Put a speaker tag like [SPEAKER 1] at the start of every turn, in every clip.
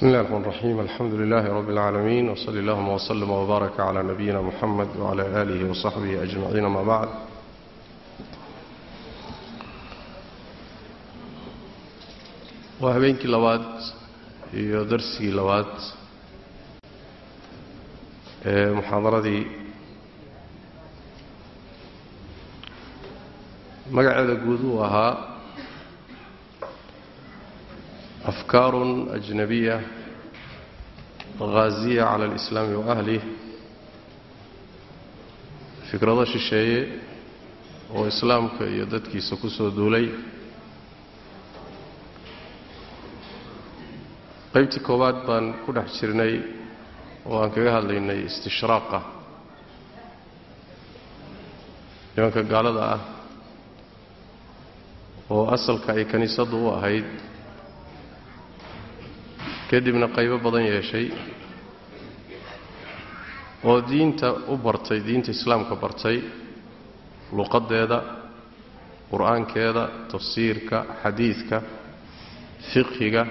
[SPEAKER 1] بسم الله الرحمن الرحيم الحمد لله رب العالمين وصلى اللهم وسلم وبارك على نبينا محمد وعلى آله وصحبه أجمعين ما بعد waa habeenkii labaad iyo darsigii labaad ee muxaadaradii magaceeda guud uu ahaa afkaarun ajnabiya ghaasiya cala alislaami wa ahlih fikrado shisheeye oo islaamka iyo dadkiisa ku soo duulay qaybtii koowaad baan ku dhex jirnay oo aan kaga hadlaynay istishraaqa nimanka gaalada ah oo asalka ay kiniisaddu u ahayd kadibna qaybo badan yeeshay oo diinta u bartay diinta islaamka bartay luqaddeeda qur'aankeeda tafsiirka xadiidka fiqhiga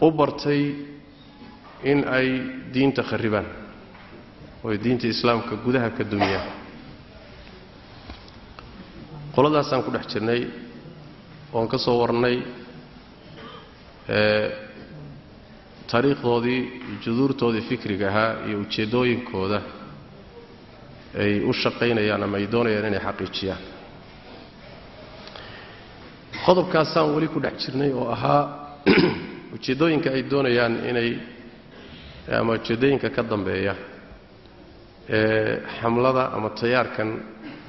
[SPEAKER 1] u bartay in ay diinta kharribaan ooy diinta islaamka gudaha ka dumiyaan qoladaasaan ku dhex jirnay oon ka soo warnay taariikhdoodii juduurtoodii fikriga ahaa iyo ujeeddooyinkooda ay u shaqaynayaan ama ay doonayaan inay xaqiijiyaan. Qodobkaasaan weli ku dhex jirnay oo ahaa ujeeddooyinka ay doonayaan inay ama ujeeddooyinka ka dambeeya ee xamlada ama tayaarkan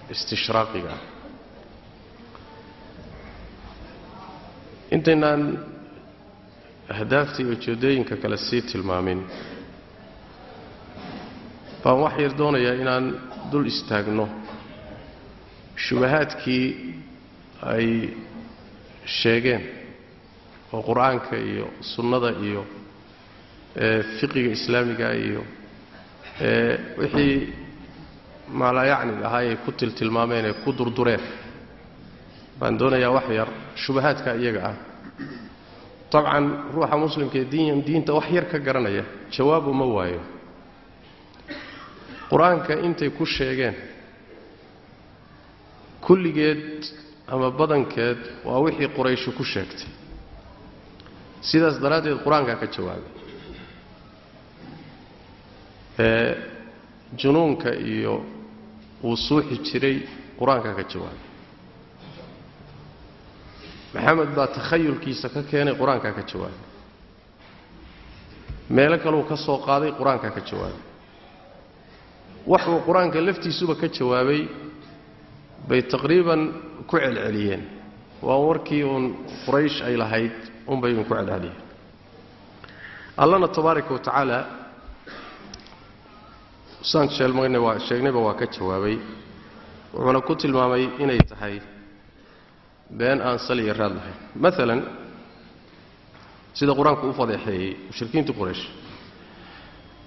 [SPEAKER 1] istishraaqiga. Ah intaynaan ahdaafta iyo ujeeddooyinka kale sii tilmaamin. Baan wax yar doonayaa inaan dul istaagno. Shubahaadkii ay sheegeen oo qur'aanka iyo sunnada iyo fiqiga islaamiga iyo wixii maalaayacni ahaa ay ku tiltilmaameen ee ku durdureen. Baan doonayaa wax yar shubahaadka iyaga ah dabcan ruuxa muslimka ee diin diinta wax yar ka garanaya jawaab uma waayo. Qur'aanka intay ku sheegeen kulligeed ama badankeed waa wixii qurayshu ku sheegtay. Sidaas daraaddeed qur'aankaa ka jawaabay. Ee junuunka iyo uu suuxi jiray qur'aankaa ka jawaabay maxamed baa takhayulkiisa ka keenay qur'aankaa ka jawaabay. Meelo kaleu ka soo qaaday qur'aankaa ka jawaabay. Waxuu qur'aanka laftiisuba ka jawaabay bay taqriiban ku celceliyeen. Waa warkii uun quraysh ay lahayd unbay idinku celceliyeen. Allana tabaaraka wa tacaala saan waa sheegnayba waa ka jawaabay. Wuxuuna ku tilmaamay inay tahay been aan sal iyo raad lahayn. Maalan sida qur'aanku u fadeexeeyey mushrikiintii quraysh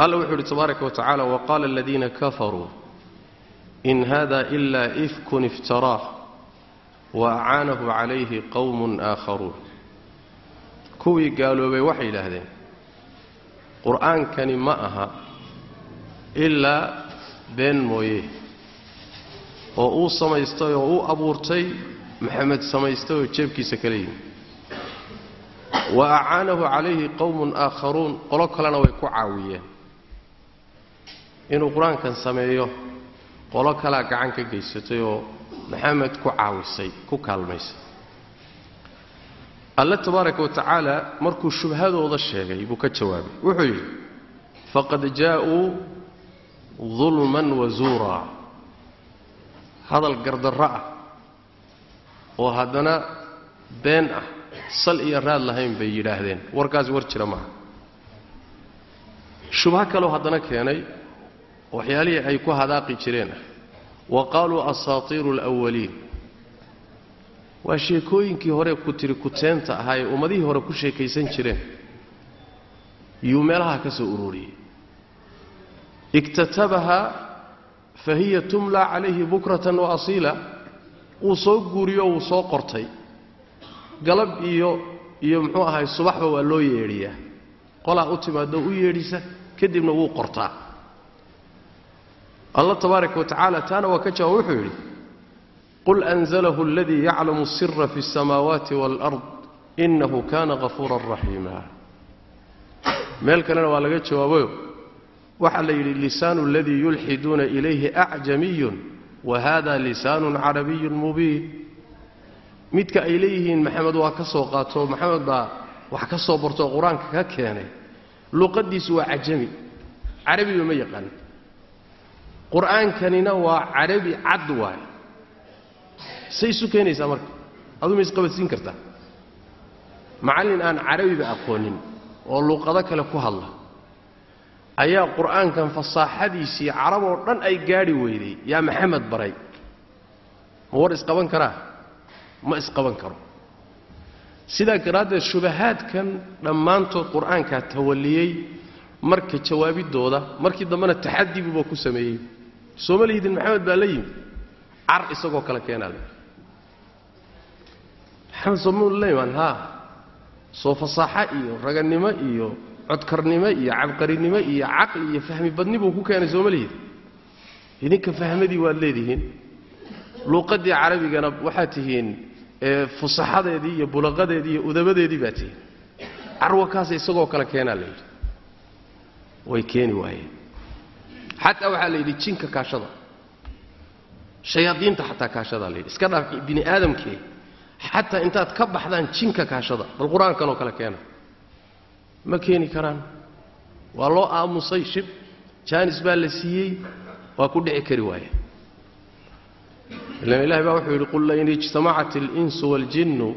[SPEAKER 1] alla wuxuu uhi tabaaraka wa tacaala waqaala aladiina kafaruu in hada ila ifkun iftaraah wa acaanahu calayhi qowmun aakharuun. Kuwii gaaloobay waxay yidhaahdeen qur'aankani ma aha ilaa been mooye oo uu samaystay oo uu abuurtay maxamed samaystay oo jeebkiisa kala yimi wa acaanahu calayhi qowmun aakharuun qolo kalena way ku caawiyeen. Inuu qur'aankan sameeyo qolo kalaa gacan ka geysatay oo maxamed ku caawisay ku kaalmaysay. Alle tabaaraka wa tacaala markuu shubhadooda sheegay buu ka jawaabay. Wuxuu yidhi faqad jaa'uu dulman wa zuuraa. Hadal gardarro ah oo haddana been ah sal iyo raad lahayn bay yidhaahdeen. Warkaasi war jira maaha shubho kaloo haddana keenay waxyaalihii ay ku hadaaqi jireen ah. Wa qaaluu asaatiiru alawaliin waa sheekooyinkii hore ku tiri kuteenta ahaa ee ummadihii hore ku sheekaysan jireen. Yuu meelaha ka soo ururiyey. Iktatabaha fa hiya tumla calayhi bukratan wa asiila wuu soo guuriyo wuu soo qortay. Galab iyo iyo muxuu ahay subaxba waa loo yeedhiyaa. Qolaa u timaado u yeedhisa kadibna wuu qortaa. Allah tabaaraka wa tacaala taana waa ka jawaab wuxuu yidhi qul anzalahu aladii yaclamu sira fi اsamaawaati wاlard inahu kana hafuuran raxiima meel kalena waa laga jawaabayo waxaa la yidhi lisaanu aladii yulxiduuna ilayhi acjamiyun wa hada lisaanu carabiyun mubiin midka ay leeyihiin maxamed waa ka soo qaato maxamed baa wax ka soo bartoo qur'aanka ka keenay luqadiisu waa cajami carabiba ma yaqaan qur'aankanina waa carabi cad waay say isu keenaysaa marka aduu ma isqabadsiin kartaa macallin aan carabiba aqoonin oo luuqado kale ku hadla ayaa qur'aankan fasaaxadiisii carab oo dhan ay gaadhi weyday. Yaa maxamed baray ma war isqaban karaa? Ma isqaban karo. Sidaa daraaddeed shubahaadkan dhammaantood qur'aankaa tawalliyey marka jawaabidooda markii dambena taxadiguba ku sameeyey. Sooma lihidin maxamed baa la yimi? Car isagoo kale keenaa le maxamed soomaliman haa. Soo fasaaxo iyo raganimo iyo codkarnimo iyo cabqarinimo iyo caqli iyo fahmi badni buu ku keenay sooma lihid idinka fahmadii waad leedihiin. Luuqadii carabigana waxaad tihiin fusaxadeedii iyo bulaqadeedii iyo udabadeedii baa tihiin. Carwakaas isagoo kale keenaa la yidhi. Way keeni waayeen. Xataa waxaa la yidhi jinka kaashada. Shayaadiinta xataa kaashadaa la yidhi. Iska dhaaf bini aadamkee xataa intaad ka baxdaan jinka kaashada. Bal qur'aankanoo kale keena ma keeni karaan waa loo aamusay shib jaanis baa la siiyey waa ku dhici kari waaye ilan ilahi baa wuxuu yidhi qul lain ijtamacat اlinsu wاljinnu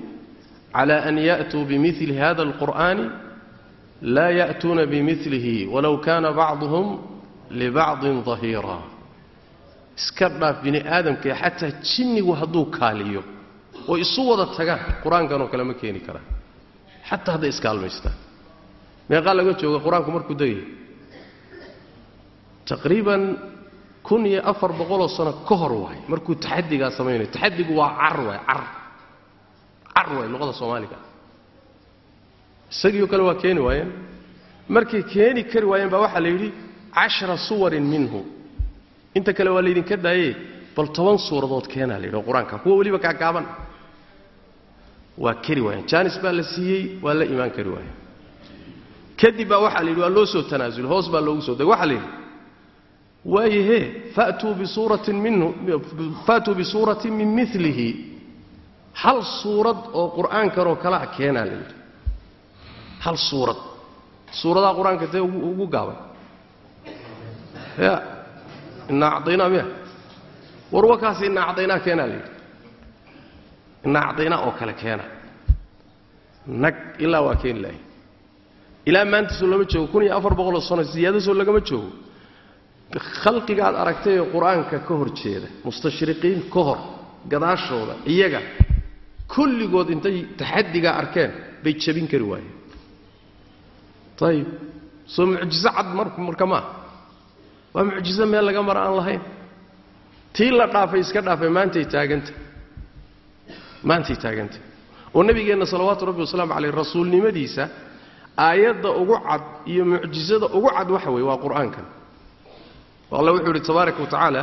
[SPEAKER 1] cala an ya'tuu bimili hada اlqur'ani laa ya'tuuna bimilihi walow kana bacduhum libacdin dahiira iska dhaaf bini aadamkae xataa jinnigu hadduu kaaliyo oo isu wada tagaan qur-aankanoo kale ma keeni karaan xataa hadday iskaalmaystaan meeqaa laga jooga qur'aanku markuu degaya taqriiban kun iyo afar boqoloo sano ka hor waay. Markuu taxadigaa samaynayo. Taxadigu waa car waay. Car car waay luqada soomaaliga. Isagiioo kale waa keeni waayeen. Markay keeni kari waayeen baa waxaa la yidhi cashara suwarin minhu. Inta kale waa laydinka daaye. Bal toban suuradood keenaa la yidhi oo qur'aanka kuwa weliba kaagaaban waa keri waayeen. Jaanis baa la siiyey waa la imaan kari waayeen kadib baa waxaa la yidhi waa loo soo tanaasul hoos baa loogu soo degay. Waxaa la yidhi bisuuratin minhu faatuu bisuuratin min milihi hal suurad oo qur'aankanoo kalea keenaa la yidhi. Hal suurad. Suuradaa qur'aanka ugu gaabay. Ya. Inaa acdaynaa miya. War wakaas inaa acdaynaa keenaa la yidhi. Inaa acdaynaa oo kale keena nag ilaa waa keeni lahay ilaa maantaasoo lama joogo kun iyo afar boqoloo sano siyaadasoo lagama joogo. Khalqiga aad aragtay ee qur'aanka ka hor jeeda mustashriqiin ka hor gadaashooda iyaga kulligood intay taxadigaa arkeen bay jabin kari waayeen. Ayib soo mucjizo cad marka maaha waa mucjizo meel laga mara aan lahayn. Tii la dhaafay iska dhaafay maantay taaganta maantay taaganta oo nebigeenna salawaatu rabbi wasalaamu caleyh rasuulnimadiisa aayadda ugu cad iyo mucjisada ugu cad waxa weeye waa qur'aankan. Alle wuxuu idhi tabaaraka wa tacaala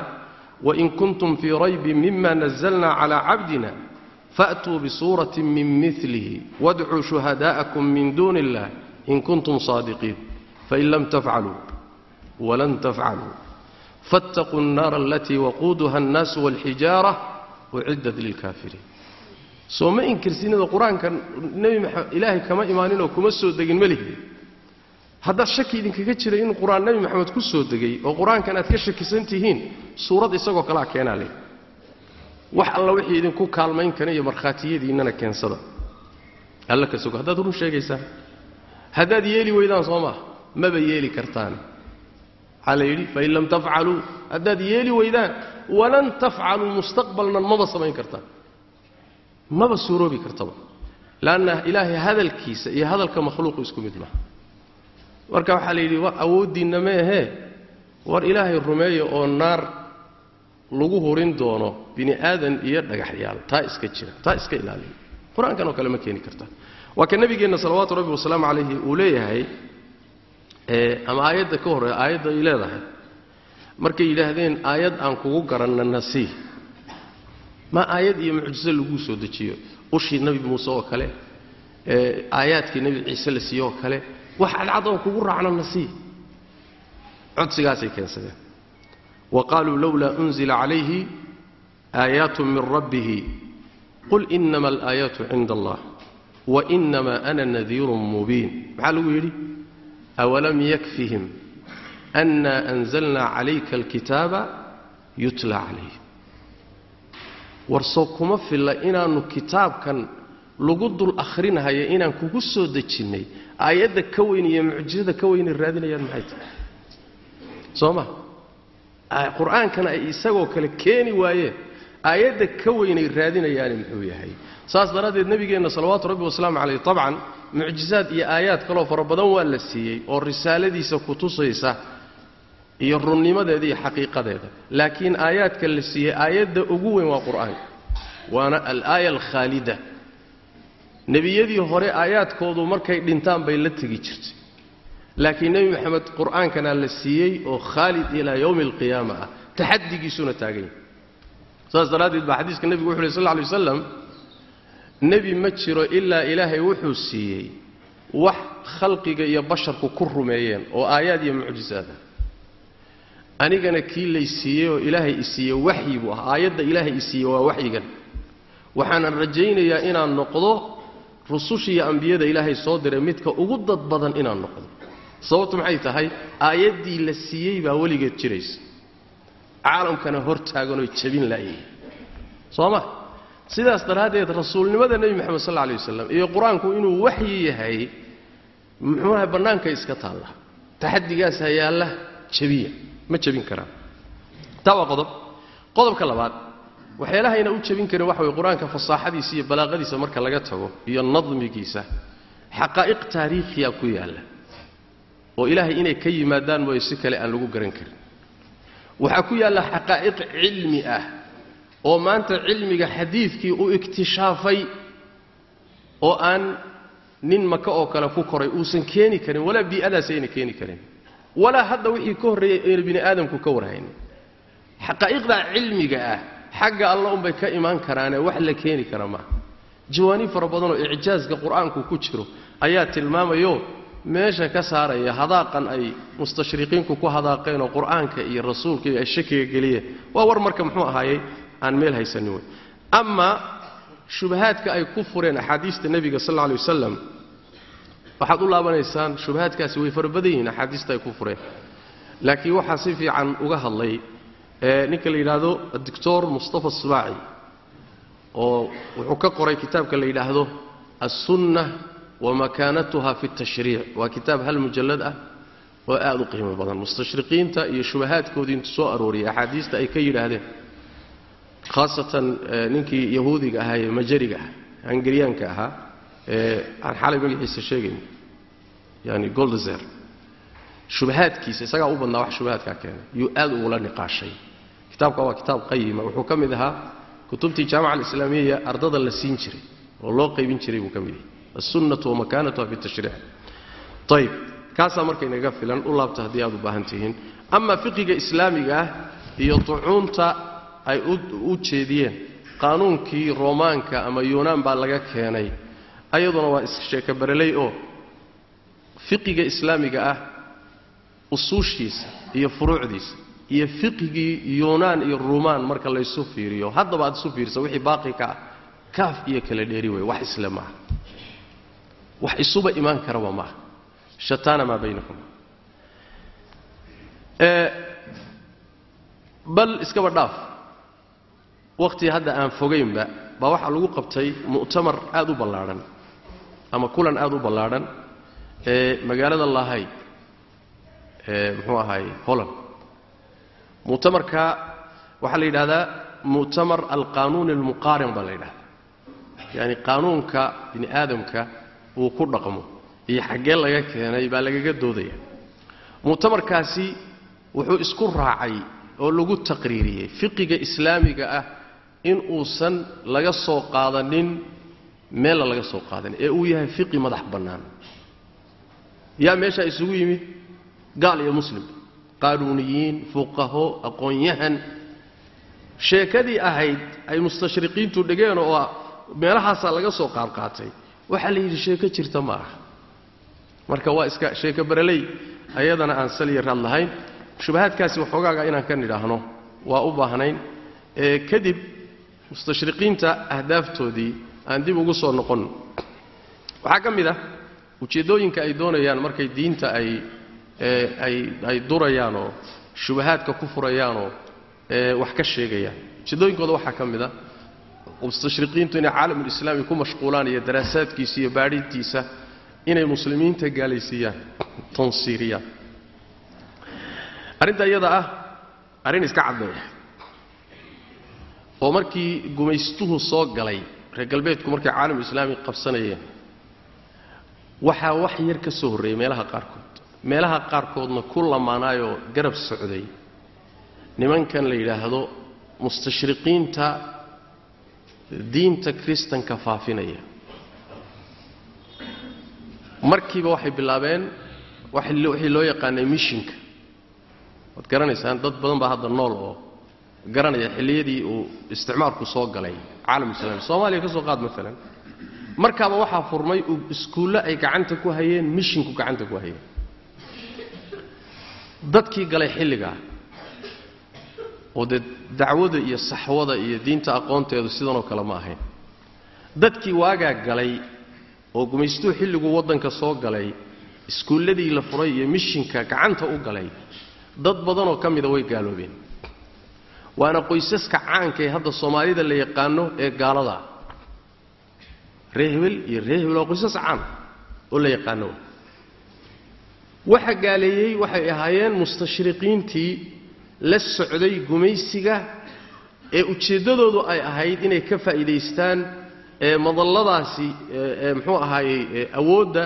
[SPEAKER 1] wain kuntum fii raybin mima nazalna calaa cabdina faatuu bisuuratin min milihi wadcuu shuhadaa'akum min duuni illah in kuntum saadiqiin fain lam tafcaluu walan tafcaluu. Faataquu annaara alatii waquuduha annaasu waalxijaara uciddat lilkaafiriin soo ma inkirsinida qur'aanka nebi maxamed ilaahay kama imaaninoo kuma soo degin ma lihi haddaad shaki idinkaga jiray in qur'aan nebi maxamed ku soo degay oo qur'aankan aad ka shakisan tihiin suurad isagoo kalea keenaa leh. Wax alla wixii idinku kaalmayn kara iyo markhaatiyadiinnana keensada. Alla ka sogo haddaad run sheegaysaan haddaad yeeli weydaan soo maaha maba yeeli kartaan. Waxaa la yidhi fain lam tafcaluu. Haddaad yeeli weydaan walan tafcaluu mustaqbalnan maba samayn kartaan maba suuroobi kartaba. Leanna ilaahay hadalkiisa iyo hadalka makhluuqu isku mid maaha marka waxaa la yidhi awooddiinna ma ahee? War ilaahay rumeeya oo naar lagu hurin doono bini aadan iyo dhagaxyaal. Taa iska jira taa iska ilaaliya qur'aankan oo kale ma keeni kartaa waa ka nabigeenna salawaatu rabbi wasalaamu calayhi uu leeyahay ama aayadda ka hore aayadda ay leedahay markay yidhaahdeen aayad aan kugu garanna nasii ma aayad iyo mucjiso laguu soo dejiyo. Ushii nebi muuse oo kale aayaadkii nebi ciise la siiye oo kale wax cadcad oo kugu raacno nasii codsigaasay keensadeen. Wa qaaluu lowlaa unzila calayhi aayaatu min rabbihi. Qul inama alaayaatu cinda allah wainama ana nadiirun mubiin. Maxaa lagu yidhi? Awalam yakfihim anna anzalna calayka alkitaaba yutla calayh warsoo kuma filla inaannu kitaabkan lagu dul akhrinahaya inaan kugu soo dejinnay aayadda ka weyn iyo mucjisada ka weynay raadinayaan maxay tahay? Soo ma? Qur'aankana ay isagoo kale keeni waayeen aayadda ka weynay raadinayaani muxuu yahay? Saas daraaddeed nebigeenna salawaatu rabbi wasalaamu calayh tabcan mucjizaad iyo aayaad kaloo fara badan waa la siiyey oo risaaladiisa ku tusaysa iyo runnimadeeda iyo xaqiiqadeeda. Laakiin aayaadka la siiyey aayadda ugu weyn waa qur'aanka waana alaaya alkhaalida. Nebiyadii hore aayaadkoodu markay dhintaan bay la tegi jirtay. Laakiin nebi moxamed qur'aankana la siiyey oo khaalid ilaa yowmi alqiyaama ah. Taxadigiisuna taagan yahay saas daraaddeed baa xadiiska nebigu wuxu uhi sal lla alay waslam nebi ma jiro ilaa ilaahay wuxuu siiyey wax khalqiga iyo basharku ku rumeeyeen oo aayaad iyo mucjisaada anigana kii lay siiyey oo ilaahay i siiyey waxyi buu ah aayadda ilaahay i siiyey waa waxyigan. Waxaanan rajaynayaa inaan noqdo rusushiiyo ambiyada ilaahay soo diray midka ugu dad badan inaan noqdo. Sababtu maxay tahay? Aayaddii la siiyey baa weligeed jiraysa. Caalamkana hor jabin la'yahay soo ma? Sidaas daraaddeed rasuulnimada nebi moxamed sal lla alay wasalam iyo qur'aanku inuu waxyi yahay muxuuaha bannaanka iska taalla. Taxadigaas hayaalla jabiya ma jabin karaan. Taa waa qodob. Qodobka labaad waxyaalahayna u jabin karin waxa way qur'aanka fasaaxadiisa iyo balaaqadiisa marka laga tago iyo nadmigiisa xaqaa'iq taariikhiya ku yaalla oo ilaahay inay ka yimaadaan mooye si kale aan lagu garan karin. Waxaa ku yaalla xaqaa'iq cilmi ah oo maanta cilmiga xadiidkii u iktishaafay oo aan nin maka oo kale ku koray uusan keeni karin walaa bii'adaas ayna keeni karin walaa hadda wixii ka horreeyey ayna bini aadamku ka warhaynin. Xaqaa'iqdaa cilmiga ah xagga alla unbay ka imaan karaane wax la keeni kara maaha jawaaniib fara badanoo icjaaska qur'aanku ku jiro ayaa tilmaamayo meesha ka saaraya hadaaqan ay mustashriqiinku ku hadaaqeen oo qur'aanka iyo rasuulka iyo ay shakiga geliyeen waa war marka muxuu ahaayey? Aan meel haysanin wey amaa shubahaadka ay ku fureen axaadiista nebiga sal alla alay wasalam waxaad u laabanaysaan shubahaadkaasi way fara badan yihiin axaadiista ay ku fureen. Laakiin waxaa si fiican uga hadlay ninka la yidhaahdo doctor mustafa sibaaci oo wuxuu ka qoray kitaabka la yidhaahdo assunna wa fi tashriic waa kitaab hal mujallad ah oo aad u qiimo badan. Mustashriqiinta iyo shubahaadkoodii intu soo arooriyay axaadiista ay ka yidhaahdeen khaasatan ninkii yahuudiga ahaa ee majariga ah hangariyaanka ahaa aan xalay magaciisa sheegayn yani goldezer shubahaadkiisa isagaa u badnaa wax shubahaadkaa keenay yuu aad ugula niqaashay. Kitaabka waa kitaab qayima wuxuu ka mid ahaa kutubtii jaamaca alislaamiya ardada la siin jiray oo loo qaybin jiray buu ka mid yahay assunnatu wa fi tashriic. Ayib kaasaa marka inaga filan u laabta haddii aad u baahan tihiin. Ama fiqiga islaamiga ah iyo ducuunta ay u jeediyeen qaanuunkii roomaanka ama yuunaan baa laga keenay ayaduna waa issheeka bareley oo fiqiga islaamiga ah usuushiisa iyo furuucdiisa iyo fiqigii yuunaan iyo ruumaan marka laysu fiiriyo. Haddaba aad isu fiirisa wixii baaqi ka ah kaaf iyo kala dheeri wey wax isle maaha wax isuba imaan karaba maaha shataana maa baynakum. Bal iskaba dhaaf. Wakhtii hadda aan fogaynba baa waxaa lagu qabtay mu'tamar aad u ballaadhan ama kulan aad u ballaadhan ee magaalada lahay ee muxuu ahaay holland. Mu'tamarka waxaa la yidhahdaa mu'tamar alqaanuun almuqaarin baa la yidhahdaa yacani qaanuunka bini aadamka uu ku dhaqmo iyo xaggee laga keenay baa lagaga doodaya. Mu'tamarkaasi wuxuu isku raacay oo lagu taqriiriyey fiqiga islaamiga ah in uusan laga soo qaadanin meella laga soo qaadan ee uu yahay fiqi madax bannaan. Yaa meeshaa isugu yimid? Gaal iyo muslim. Qaanuuniyiin fuqaho aqoon-yahan. Sheekadii ahayd ay mustashriqiintu dhegeen oo meelahaasaa laga soo qaadqaatay waxaa la yidhi sheeko jirta ma aha. Marka waa iska sheeko bareley ayadana aan saliya raad lahayn. Shubahaadkaasi waxoogaaga inaan ka nidhaahno waa u baahnayn. Ee kadib mustashriqiinta ahdaaftoodii aan dib ugu soo noqon. Waxaa ka mid ah ujeeddooyinka ay doonayaan markay diinta ay ay ay durayaanoo shubahaadka ku furayaanoo wax ka sheegayaan. Ujeeddooyinkooda waxaa ka mid ah mustashriqiintu inay caalamulislaami ku mashquulaan iyo daraasaadkiisa iyo baadhintiisa inay muslimiinta gaalaysiiyaan tansiiriyaan. Arrinta iyada ah arrin iska caddeeya oo markii gumaystuhu soo galay reer galbeedku markay caalamulislaami qabsanayeen waxaa wax yar ka soo horreeyey meelaha qaarkood. Meelaha qaarkoodna ku lamaanaayoo garab socday. Nimankan la yidhaahdo mustashriqiinta diinta kristanka faafinaya. Markiiba waxay bilaabeen wixii loo yaqaanay mishinka. Waad garanaysaan dad badan baa hadda nool oo garanaya xilliyadii uu isticmaalku soo galay caalam islaami soomaaliya ka soo qaad maalan markaaba waxaa furmay iskuulle ay gacanta ku hayeen mishinku gacanta ku hayeen. Dadkii galay xilligaa oo dee dacwada iyo saxwada iyo diinta aqoonteedu sidanoo kale ma ahayn. Dadkii waagaa galay oo gumaystuhu xilliguu waddanka soo galay iskuulladii la furay iyo mishinka gacanta u galay dad badanoo ka mida way gaaloobeen waana qoysaska caanka ee hadda soomaalida la yaqaano ee gaalada. Hebel iyo ree hebel waa qoysas caan oo la yaqaano. Waxa gaaleeyey waxay ahaayeen mustashriqiintii la socday gumaysiga ee ujeeddadoodu ay ahayd inay ka faa'iidaystaan madalladaasi muxuu ahaayey awoodda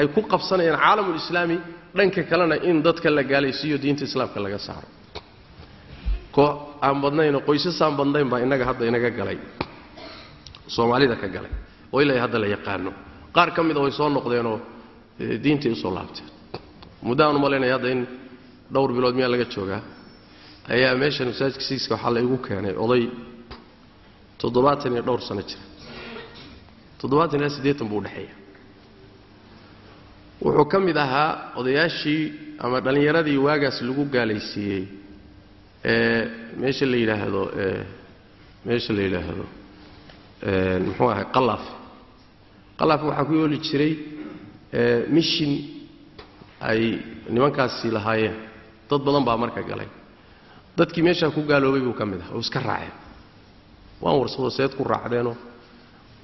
[SPEAKER 1] ay ku qabsanayaan caalamulislaami dhanka kalena in dadka la gaalaysiiyo diinta islaamka laga saaro koox aan badnaynoo qoysas aan badnayn baa innaga hadda inaga galay. Soomaalida ka galay. Oo ilaa hadda la yaqaano. Qaar ka mida way soo noqdeenoo diintay u soo laabteen. Muddo aan u malaynaya hadda in dhowr bilood miyaa laga joogaa. Ayaa meeshan masaajidka siiska waxaa la igu keenay oday toddobaatan iyo dhowr sano jira. Toddobaatan ilaa siddeetan buu udhexeeya wuxuu ka mid ahaa odayaashii ama dhallinyaradii waagaas lagu gaalaysiiyey meesha la yidhaahdo meesha la yidhaahdo muxuu ahay qalaaf qalaaf waxaa ku yooli jiray mishin ay nimankaasi lahaayeen. Dad badan baa marka galay. Dadkii meeshaa ku gaaloobay buu ka mid aha oo iska raaceen. Waan warsado seed ku raacdeenoo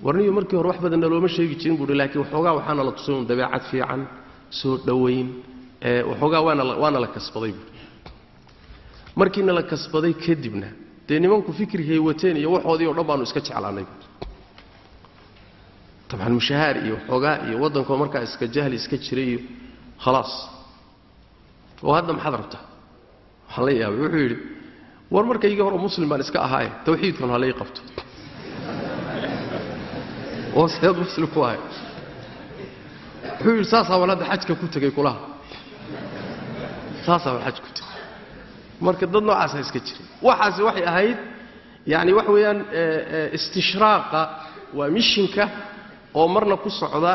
[SPEAKER 1] warniyo markii hore wax badanna looma sheegi jirin buuhi laakiin waxoogaa waxaana la tusay un dabeecad fiican soo dhowayn waxoogaa waana la kasbaday buui markiina la kasbaday kadibna dee nimanku fikri haywateen iyo waxoodii o dhan baanu iska jeclaanay. Tabcan mushahaar iyo waxoogaa iyo waddankoo markaa iska jahli iska jiray iyo khalaas. Oo hadda maxaad rabtaa waxaan la yaabay wuxuu yidhi war markaygii hore muslim baan iska ahaaye tawxiidkan halay qabto. Oo seed muslim ku ahay. Wuxuu yidhi saasaaban hadda xajka ku tegay kulaha. Saasaaban xaj ku tegay marka dad noocaasa iska jiray waxaasi waxay ahayd yani wax weeyaan istishraaqa waa mishinka oo marna ku socda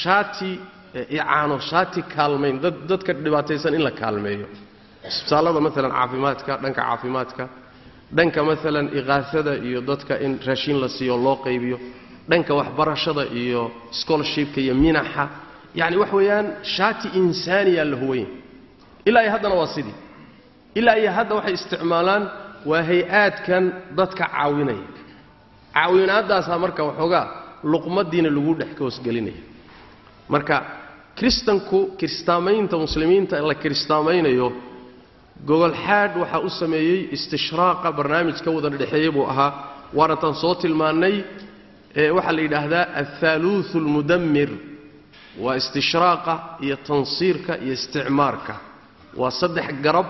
[SPEAKER 1] shaati icaano shaati kaalmayn dadka dhibaataysan in la kaalmeeyo. Isbitaallada maalan caafimaadka dhanka caafimaadka dhanka maalan iqaasada iyo dadka in raashiin la siiyo loo qaybiyo dhanka waxbarashada iyo scholarshipka iyo minaxa. Yani wax weeyaan shaati insaaniya la huwanya ilaa iyo haddana waa sidii ilaa iyo hadda waxay isticmaalaan waa hay'aadkan dadka caawinaya. Caawinaadaasaa marka waxoogaa luqmadiina lagu dhex hoosgelinaya marka kristanku kiristaamaynta muslimiinta la kiristaamaynayo gogolxaadh waxaa u sameeyey istishraaqa barnaamij ka wada dhexeeya buu ahaa. Waana tan soo tilmaannay waxaa la yidhaahdaa athaaluuhu almudammir waa istishraaqa iyo tansiirka iyo isticmaarka. Waa saddex garab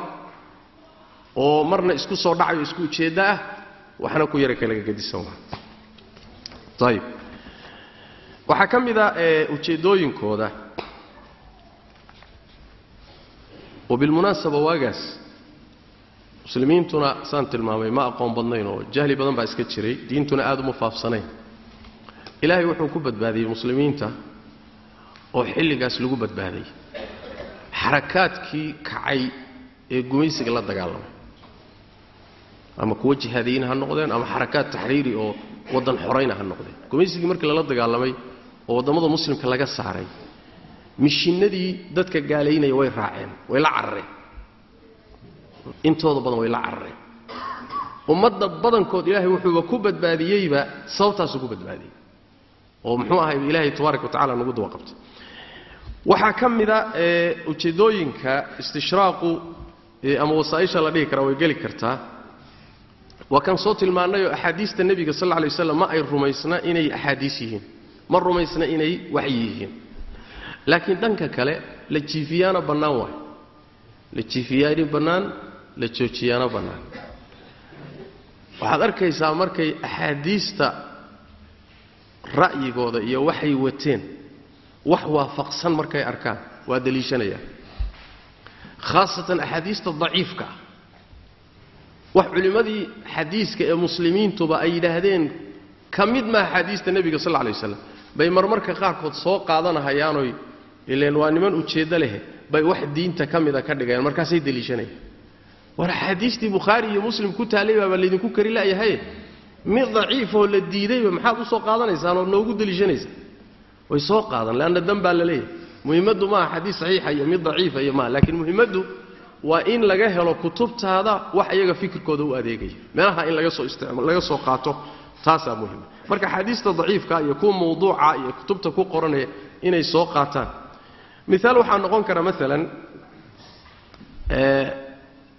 [SPEAKER 1] oo marna isku soo dhacayo isku ujeeddo ah. Waxna ku yara kalaga gedisan waa. Ayib waxaa ka mid a ee ujeeddooyinkooda oo bilmunaasaba waagaas muslimiintuna saan tilmaamay ma aqoon badnayn oo jahli badan baa iska jiray diintuna aada uma faafsanayn. Ilaahay wuxuu ku badbaadiyey muslimiinta oo xilligaas lagu badbaaday. Xarakaadkii kacay ee gumaysiga la dagaalamay ama kuwa jihaadiyiin ha noqdeen ama xarakaad taxriiri oo waddan xorayna ha noqdeen. Gumaysigii markii lala dagaalamay oo waddamada muslimka laga saaray mishinadii dadka gaalaynaya way raaceen way la carareen. Intooda badan way la carareen. Ummadda badankood ilaahay wuxuuba ku badbaadiyeyba sababtaasuu ku badbaadiyey. Oo muxuu ahay ilaahay tabaaraka wa tacala nagu daba qabtay. Waxaa ka mida ee ujeeddooyinka istishraaqu ama wasaa'isha la dhihi karaa way geli kartaa waa kan soo tilmaannayoo axaadiista nebiga sal alla lay waslam ma ay rumaysna inay axaadiis yihiin. Ma rumaysna inay waxyi yihiin. Laakiin dhanka kale la jiifiyaana bannaan waay. La jiifiyaani bannaan la joojiyaana bannaan. Waxaad arkaysaa markay axaadiista ra'yigooda iyo waxay wateen wax waafaqsan markay arkaan waa deliishanayaan khaasatan axaadiista daciifka ah wax culimmadii xadiiska ee muslimiintuba ay yidhaahdeen ka mid maa axaadiista nebiga sal lay waslam bay marmarka qaarkood soo qaadanahayaanoy ileen waa niman ujeeddo leh bay wax diinta ka mida ka dhigayaan markaasay deliishanayaan. War axaadiistii bukhaari iyo muslim ku taallay baaba laydinku kari la'yahaye mid daciifoo la diidayba maxaad u soo qaadanaysaan oo noogu deliishanaysaa way soo qaadan leanna dan baa la leeyahay. Muhimmaddu maaha xadiis saxiixa iyo mid daciifa iyo maaha laakiin muhimmaddu waa in laga helo kutubtaada wax iyaga fikirkooda u adeegaya. Meelaha in laga soo isticma laga soo qaato taasaa muhima marka axaadiista daciifka iyo kuwa mawduuca iyo kutubta ku qoranaya inay soo qaataan. Miaal waxaa noqon kara maalan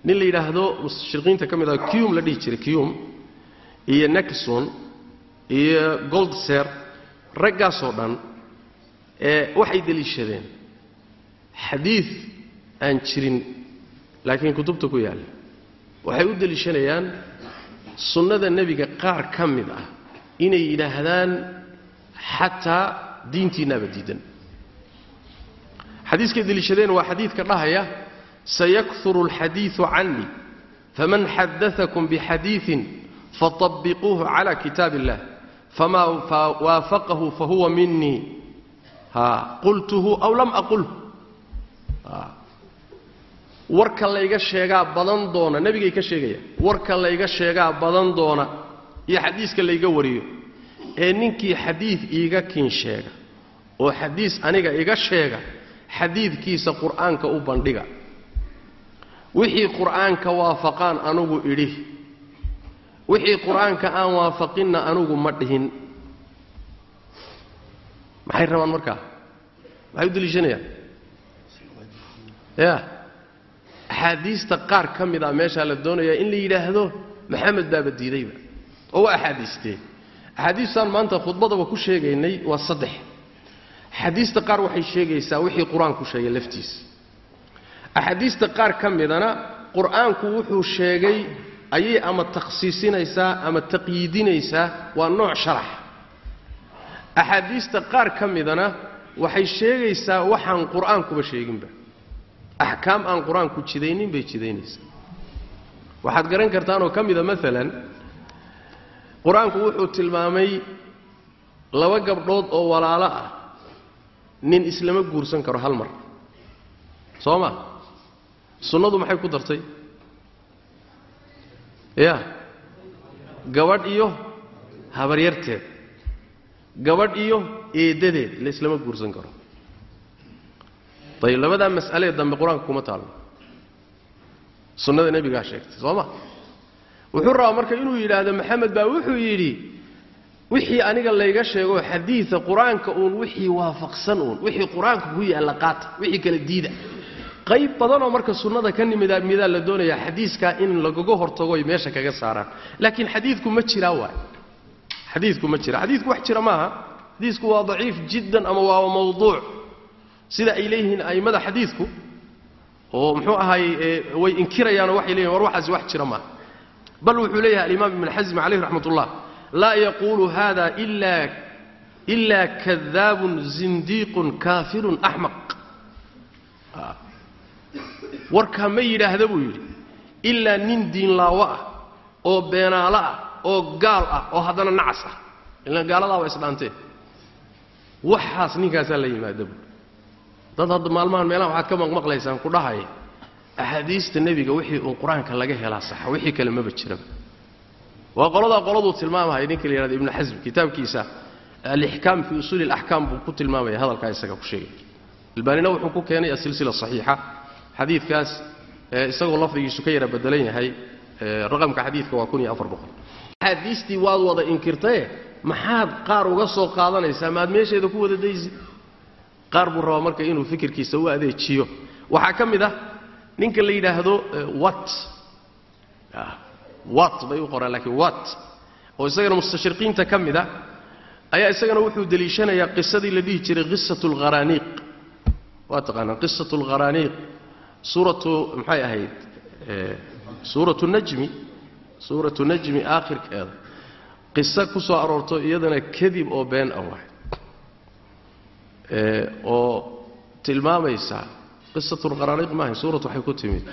[SPEAKER 1] nin la yidhaahdo mushriqiinta ka mid ah qum la dhihi jiray qum iyo nexon iyo goldser raggaasoo dhan ee waxay deliishadeen. Xadiid aan jirin laakiin kutubta ku yaalla waxay u deliishanayaan sunnada nebiga qaar ka mid ah inay yidhaahdaan xataa diintiinnaaba diidan. Xadiiskay deliishadeen waa xadiidka dhahaya sayakuru alxadiidu canii faman xadaakum bixadiiin faطabiquuhu cala kitaab illah famaa waafaqahu fahuwa minii qultuhu aw lam aqulhu warka layga sheegaa badan doona nebigay ka sheegayaan warka layga sheegaa badan doona iyo xadiiska layga wariyo. Ee ninkii xadiid iiga kin sheega oo xadiis aniga iga sheega xadiidkiisa qur'aanka u bandhiga. Wixii qur'aanka waafaqaan anugu idhi. Wixii qur'aanka aan waafaqinna anugu ma dhihin. Maxay rabaan markaa? Maxay u deliishanayaan ya axaadiista qaar ka mid a meeshaa la doonayaa in la yidhaahdo maxamed baaba diidayba oo waa axaadiistee. Axaadiistaan maanta khudbadaba ku sheegaynay waa saddex. Axaadiista qaar waxay sheegaysaa wixii qur'aanku sheegay laftiisa axaadiista qaar ka midana qur'aanku wuxuu sheegay ayay ama takhsiisinaysaa ama taqyiidinaysaa waa nooc sharax. Axaadiista qaar ka midana waxay sheegaysaa waxaan qur'aankuba sheeginba axkaam aan qur'aanku jidaynin bay jidaynaysaa. Waxaad garan kartaanoo ka mida maalan qur'aanku wuxuu tilmaamay laba gabdhood oo walaalo ah nin islama guursan karo hal mar. Soo ma? Sunnadu maxay ku dartay? Ya gabadh iyo habaryarteed gabadh iyo eeddadeed la islama guursan karo ayib labadaa mas'alee dambe qur'aanka kuma taallo. Sunnada nebigaa sheegtay soo ma? Wuxuu rabaa marka inuu yidhaahdo maxamed baa wuxuu yidhi wixii aniga layga sheego xadiida qur'aanka uun wixii waafaqsan uun wixii qur'aanka ku yaalla qaata wixii kala diida. Qayb badanoo marka sunnada ka nimida midaa la doonayaa xadiiskaa in lagaga hortago ay meesha kaga saaraan. Laakiin xadiidku ma jiraa waay. Xadiidku ma jira xadiidku wax jira maaha. Xadiisku waa daciif jiddan ama waa mawduuc sida ay leeyihiin a'immada xadiidku oo muxuu ahaay way inkirayaanoo waxay leeyihiin war waxaasi wax jira maaha. Bal wuxuu leeyahay alimaam ibn xasmi calayh raxmat ullah laa yaquulu hada ila kadaabun zindiiqun kaafirun axmaq warkaa ma yidhaahda buu yidhi ilaa nin diinlaawo ah oo beenaalo ah oo gaal ah oo haddana nacas ah. Ilaan gaaladaa waa isdhaanteen waxaas ninkaasaa la yimaada buui dad hadda maalmahan meelaha waxaad ka maqmaqlaysaan ku dhahaya axaadiista nebiga wixii uun qur'aanka laga helaa saxa wixii kale maba jiraba waa qoladaa qoladuu tilmaamahaya ninka la yihahdo ibnu xasm kitaabkiisa alixkaam fii usuuli alaxkaam buu ku tilmaamaya hadalkaa isaga ku sheegay. Albaanina wuxuu ku keenay asilsila saxiixa xadiidkaas isagoo lafdigiisu ka yara bedelan yahay raqamka xadiidka waa axaadiistii waad wada inkirtaye maxaad qaar uga soo qaadanaysaa maad meesheeda ku wada daysid qaar buu rabaa marka inuu fikirkiisa u adeejiyo. Waxaa ka mid ah ninka la yidhaahdo wat. Wat bay u qoraan laakiin wat. Oo isagana mustashriqiinta ka mid a ayaa isagana wuxuu deliishanayaa qisadii la dhihi jiray qisat lharaniiq waa taqaanaa qisat lharaniiq suuratu maxay ahayd? Suuratu najmi. Suuratu najmi aakhirkeeda. Qiso ku soo aroorto iyadana kadib oo been ah waay oo tilmaamaysa qisat lharaniiq maahay suurat waxay ku timid.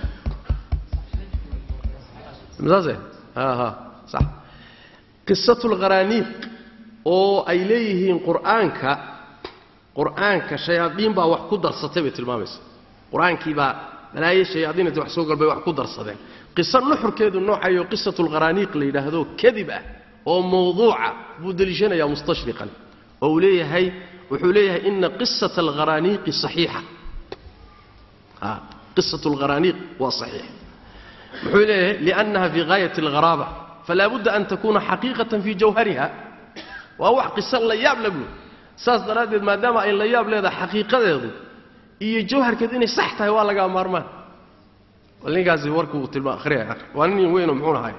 [SPEAKER 1] Saase? Ha sax. Qisat lharaniiq oo ay leeyihiin qur'aanka qur'aanka shayaadiin baa wax ku darsatay bay tilmaamaysa. Qur'aankii baa balaaye shayaadiinati wax soo galbay wax ku darsadeen qiso nuxurkeedu noocayo qisat lharaniiq la yidhaahdo kadib ah oo mawduuca buu deliishanayaa mustashriqan oo uu leeyahay wuxuu leeyahay ina qisat alharaniiqi saxiixa. Qisat lharaniiq waa saxiix. Wuxuu leeyahay liannaha fii gaayat algharaaba falaa budda an takuuna xaqiiqatan fii jawhariha. Waa wax qiso la yaab la buuli saas daraaddeed maadaama ay la yaab leedahay xaqiiqadeedu iyo jawharkeedu inay sax tahay waa lagaa maarmaan. Ninkaasi warkuu tilmaa ahriyay waa nin weynoo muxuu ahay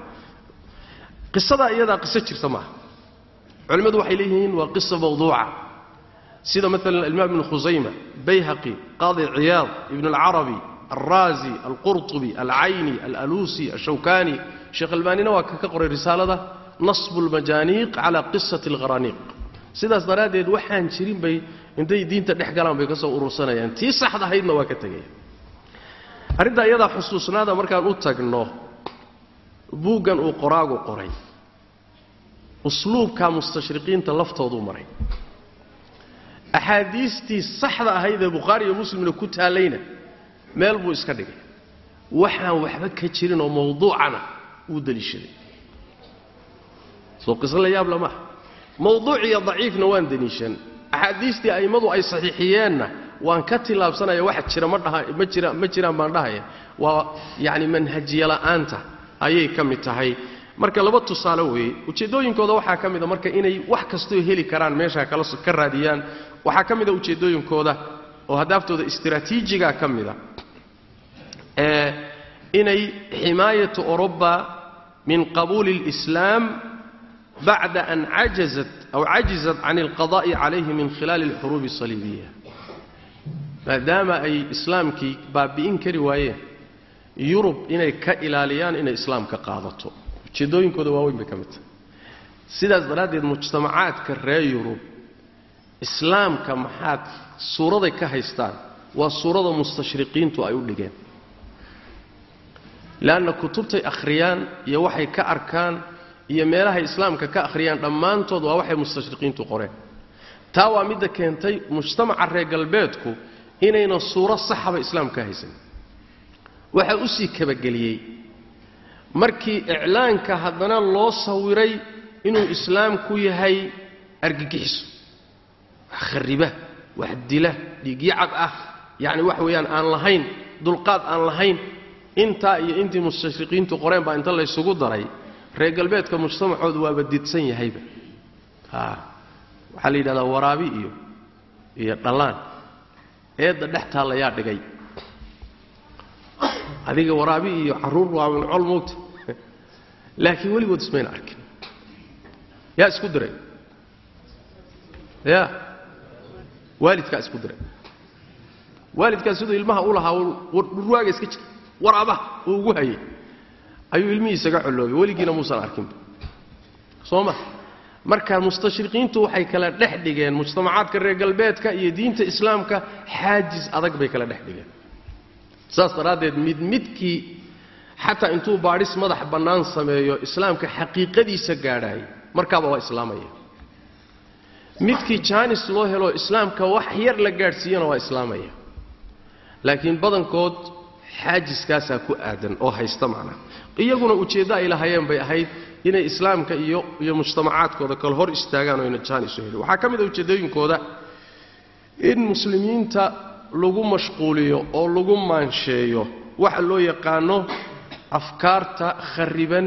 [SPEAKER 1] qisadaa iyadaa qiso jirta maaha. Culimmadu waxay leeyihiin waa qisa mawduuca sida maalan alimaam ibnu khusayma bayhaqi qaadi ciyaad ibn alcarabi alraazi alqurطubi alcayni alaluusi ashawkani sheekh albaanina waa ka qoray risaalada nasbu lmajaaniiq cala qisati alharaniiq sidaas daraaddeed waxaan jirin bay intay diinta dhex galaan bay ka soo urursanayaan. Tii saxda ahaydna waa ka tegaya arrintaa iyadaa xusuusnaada markaan u tagno buuggan uu qoraagu qoray. Usluubka mustashriqiinta laftooduu maray axaadiistii saxda ahayd ee bukhaari iyo muslimna ku taallayna meel buu iska dhigay waxaan waxba ka jirin oo mawduucana wuu deliishaday soo qiso la yaab lamaha mawduuc iyo daciifna waan deliishan axaadiistii a'immadu ay saxiixiyeenna waan ka tillaabsanaya wax jira ma dhaha ma jira ma jiraan baan dhahaya waa yacni manhajiyola'aanta ayay ka mid tahay marka laba tusaale weeye ujeeddooyinkooda waxaa ka mida marka inay wax kastoo heli karaan meeshaa kala ka raadiyaan waxaa ka mida ujeeddooyinkooda oo hadaaftooda istiraatiijiga ka mida ee inay ximaayatu oruba min qabuuli اlislaam bacda an cajazat aw cajizat can alqada'i calayhi min khilaali alxuruubi asaliibiya maadaama ay islaamkii baabi'in kari waayeen yurub inay ka ilaaliyaan inay islaamka qaadato. Ujeeddooyinkooda waaweyn bay ka mid tahay. Sidaas daraaddeed mujtamacaadka reer yurub islaamka maxaad suuraday ka haystaan? Waa suurada mustashriqiintu ay u dhigeen. Leanna kutubtay akhriyaan iyo waxay ka arkaan iyo meelahay islaamka ka akhriyaan dhammaantood waa waxay mustashriqiintu qoreen. Taa waa midda keentay mujtamaca reer galbeedku inayna suuro saxaba islaam ka haysan. Waxaa u sii kabageliyey. Markii iclaanka haddana loo sawiray inuu islaamku yahay argagixiso wax khariba wax dila dhiigyacad ah. Yacni wax weeyaan aan lahayn dulqaad aan lahayn intaa iyo intii mustashriqiintu qoreen baa inta laysugu daray reer galbeedka mujtamacoodu waaba didsan yahayba. Waxaa la yidhahdaa waraabi iyo iyo dhallaan. Eedda dhex taalla yaa dhigay. Adiga waraabi iyo carruur waaban col moogta laakiin weligood ismayna arkin. Yaa isku diray? Ya waalidkaa isku diray. Waalidkaa siduu ilmaha u lahaa dhurwaaga iska jira waraabaha uu ugu hayay ayuu ilmihii isaga colloobay weligiina muusan arkinba soo ma? Marka mustashriqiintu waxay kala dhex dhigeen mujtamacaadka reer galbeedka iyo diinta islaamka xaajis adag bay kala dhex dhigeen. Saas daraaddeed mid midkii xataa intuu baadhis madax bannaan sameeyo islaamka xaqiiqadiisa gaadhaay markaaba waa islaamaya midkii jaanis loo helo islaamka wax yar la gaadhsiiyana waa islaamaya. Laakiin badankood xaajiskaasaa ku aadan oo haysta macnaha iyaguna ujeeddo ay lahayeen bay ahayd inay islaamka iyo iyo mujtamacaadkooda kale hor istaagaan oo ayna jaanis u helin. Waxaa ka mid a ujeeddooyinkooda in muslimiinta lagu mashquuliyo oo lagu maansheeyo waxa loo yaqaano afkaarta khariban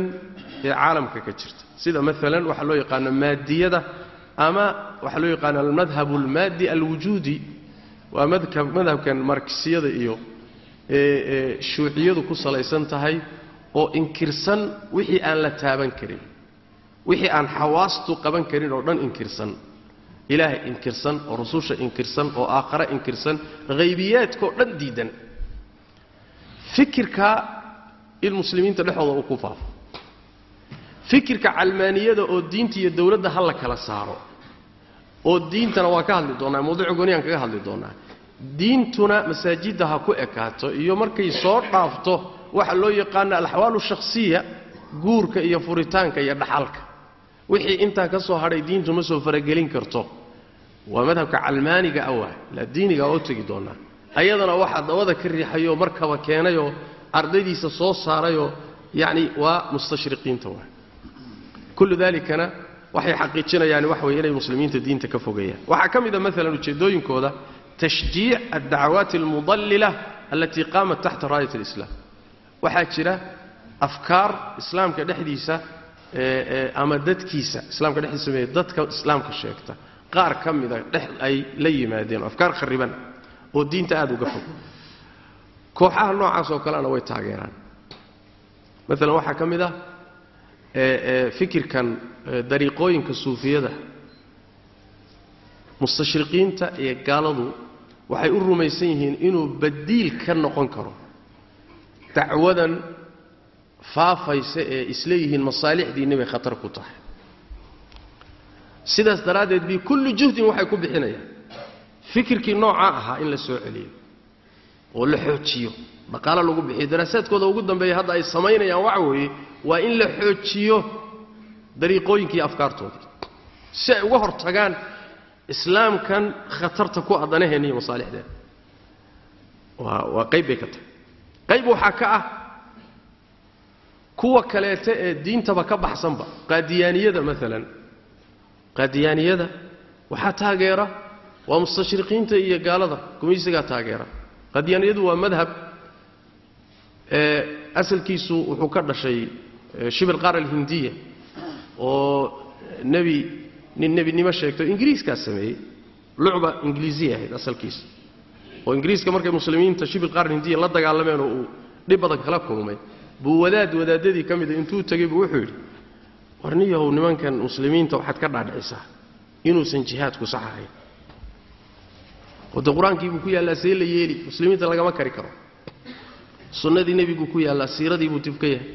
[SPEAKER 1] ee caalamka ka jirta. Sida maalan waxaa loo yaqaano maadiyada ama waxaa loo yaqaano almadhab almaadi alwujuudi. Waa madhabkan markisiyada iyo ee shuuciyadu ku salaysan tahay oo inkirsan wixii aan la taaban karin. Wixii aan xawaastu qaban karin oo dhan inkirsan. Ilaahay inkirsan oo rususha inkirsan oo aakhare inkirsan haybiyaadkaoo dhan diidan. Fikirka in muslimiinta dhexdooda uu ku faafo. Fikirka calmaaniyada oo diinta iyo dowladda ha la kala saaro oo diintana waa ka hadli doonnaa mawduuca gooniyaan kaga hadli doonnaa diintuna masaajidda ha ku ekaato iyo markay soo dhaafto waxa loo yaqaano alaxwaalu shakhsiya guurka iyo furitaanka iyo dhaxalka. Wixii intaa ka soo hadhay diintu ma soo faragelin karto. Waa madhabka calmaaniga ah waay la diiniga oo tegi doonaa. Ayadana waxaa dabada ka riixayoo markaba keenayoo ardaydiisa soo saarayoo yacni waa mustashriqiinta waay kullu dalikana waxay xaqiijinayaan waxa weye inay muslimiinta diinta ka fogeeyaan. Waxaa ka mid a maalan ujeeddooyinkooda tashjiic addacawaati almudallila allatii qaamat taxta raayat alislaam. Waxaa jira afkaar islaamka dhexdiisa ama dadkiisa islaamka dhexdiisa mee dadka islaamka sheegta. Qaar ka mida dhex ay la yimaadeen afkaar khariban oo diinta aada uga fog. Kooxaha noocaas oo kalena way taageeraan. Maalan waxaa ka mid ah fikirkan dariiqooyinka suufiyada mustashriqiinta iyo gaaladu waxay u rumaysan yihiin inuu badiil ka noqon karo. Dacwadan faafaysa ee isleeyihiin masaalixdiinni bay khatar ku tahay. Sidaas daraaddeed bikulli juhdin waxay ku bixinayaan fikirkii noocaa ahaa in la soo celiyo oo la xoojiyo. Dhaqaalo lagu bixiyo daraasaadkooda ugu dambeeya hadda ay samaynayaan waxa weeye waa in la xoojiyo dariiqooyinkii afkaartoodii si ay uga hortagaan islaamkan khatarta ku adanaheenna iyo masaalixdeena waa qayb bay ka tahay. Qayb waxaa ka ah kuwa kaleeta ee diintaba ka baxsanba. Qaadiyaaniyada maalan qaadiyaaniyada waxaa taageera waa mustashriqiinta iyo gaalada gumaysigaa taageera. Qaadiyaaniyadu waa madhab asalkiisu wuxuu ka dhashay shibir qaar alhindiya oo nebi nin nebinimo sheegto ingiriiskaa sameeyey. Lucba ingiliisiya ahayd asalkiisa oo ingiriiska markay muslimiinta shibir qaar hindiya la dagaalameen oo uu dhib badan kala kulmay buu wadaad wadaadadii ka mida intuu tegey buu wuxuu yidhi warniyahow nimankan muslimiinta waxaad ka dhaadhicisaa inuusan jihaadku sax ahayn oo de qur'aankii buu ku yaallaa see la yeeli muslimiinta lagama kari karo. Sunnadii nebiguu ku yaallaa siiradii buu dib ka yahay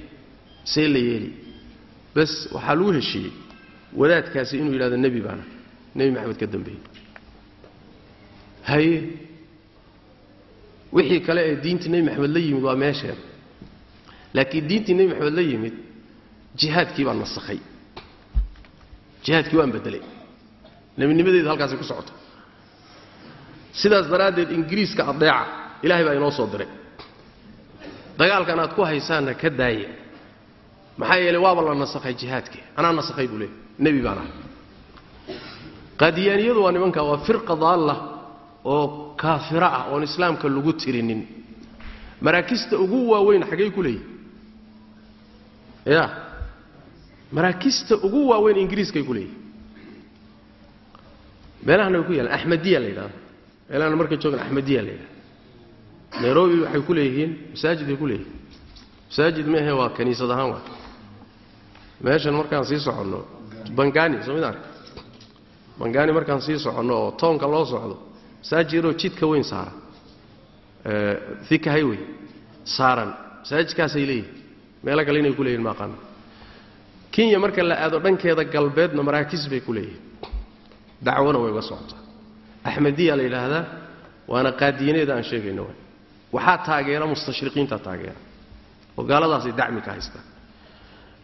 [SPEAKER 1] see la yeeli bas waxaa lagu heshiiyey wadaadkaasi inuu yidhahdo nebi baana. Nebi maxamed ka dambeeyey. Haye wixii kale ee diintii nebi maxamed la yimid waa meesheeda. Laakiin diintii nebi maxamed la yimid jihaadkii baa nasakhay. Jihaadkii waan bedelay nebinimadeedu halkaasay ku socota. Sidaas daraaddeed ingiriiska adeeca ilahay baa inoo soo diray. Dagaalkan aad ku haysaanna ka daaya maxaa yeelay waaba la nasakhay jihaadkii anaa nasakhay buu leeyay nebi baan ahay. Qaadiyaaniyadu waa nimanka waa firqa daalla oo kaafira ah oon islaamka lagu tirinin. Maraakista ugu waaweyn xaggay ku leeyihiin ya. Maraakista ugu waaweyn ingiriiskay ku leeyihiin meelahana way ku yaalaan axmadiya la yidhahdo meelahana markay joogaan axmadiya la yidhahdo nairobi waxay ku leeyihiin masaajid bay ku leeyihiin. Masaajid maahe waa kaniisad ahaan waa meeshan markaan sii soconno bangani soo mid bangani markaan sii soconno oo toonka loo socdo masaajidoo jidka weyn saaran thika highway saaran. Masaajidkaasay leeyihiin meelo kale inay ku leeyihiin ma kenya marka la aado dhankeeda galbeedna maraakiis bay ku leeyihiin. Dacwona way uga socotaa. Axmediya la yidhaahdaa waana qaadiyaneeda aan sheegayno. Waxaa taageera mustashriqiinta taageera. Oo dacmi ka haystaan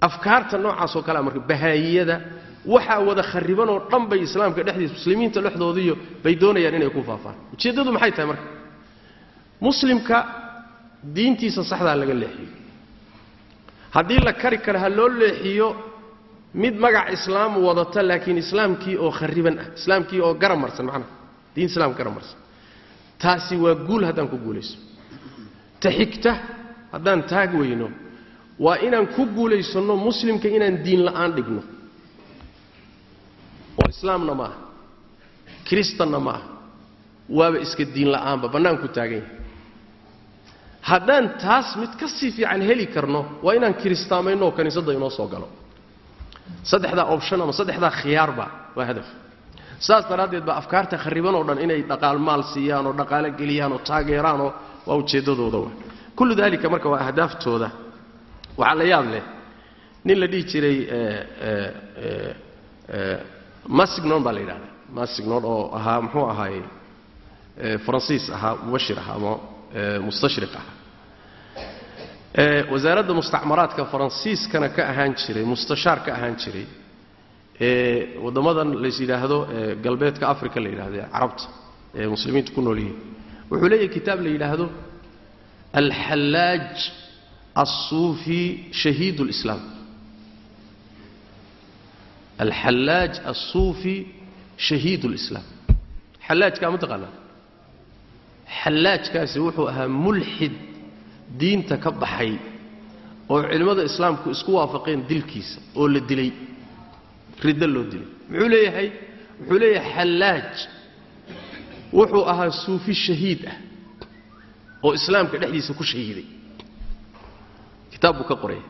[SPEAKER 1] afkaarta noocaasoo kalea marka bahaayiyada waxaa wada kharibanoo dhan bay islaamka dhexdiisa muslimiinta dhexdoodiiyo bay doonayaan inay ku faafaan. Ujeeddadu maxay tahay marka? Muslimka diintiisa saxdaa laga leexiyo. Haddii la kari kara ha loo leexiyo mid magac islaam wadata laakiin islaamkii oo khariban ah islaamkii oo garamarsan macnaha diin islaam garamarsan taasi waa guul haddaan ku guulayso. Ta xigta haddaan taag weyno waa inaan ku guulaysanno muslimka inaan diin la'aan dhigno. Oo islaamna ma aha kiristanna ma aha waaba iska diin la'aanba bannaanku taagan yahay. Haddaan taas mid ka sii fiican heli karno waa inaan kiristaamayno oo kiniisadda inoo soo galo. Saddexdaa option ama saddexdaa khiyaarba waa hadaf. Saas daraaddeed baa afkaarta khariban oo dhan inay dhaqaal maal siiyaan oo dhaqaalo geliyaan oo taageeraan oo waa ujeeddadooda wa kullu daalika marka waa ahdaaftooda waxaa la yaab leh. Nin la dhihi jiray masignon baa la yidhahda masignon oo ahaa muxuu ahaaye faransiis ahaa mubashir ahaa ama mustashriq ahaa. Wasaaradda mustacmaraadka faransiiskana ka ahaan jiray mustashaar ka ahaan jiray ee waddamadan lays yidhaahdo galbeedka africa la yidhahdo ee carabta ee muslimiintu ku nool yihiin. Wuxuu leeyahay kitaab la yidhaahdo alxallaaj alsuufi shahiid اlislaam alxallaaj alsuufi shahiid اlislaam xallaajkaa ma taqaanaa xallaajkaasi wuxuu ahaa mulxid diinta ka baxay oo culimmada islaamku isku waafaqeen dilkiisa oo la dilay riddo loo dilay muxuu leeyahay wuxuu leeyahay xallaaj wuxuu ahaa suufi shahiid ah oo islaamka dhexdiisa ku shahiiday kitaab buu ka qoraya.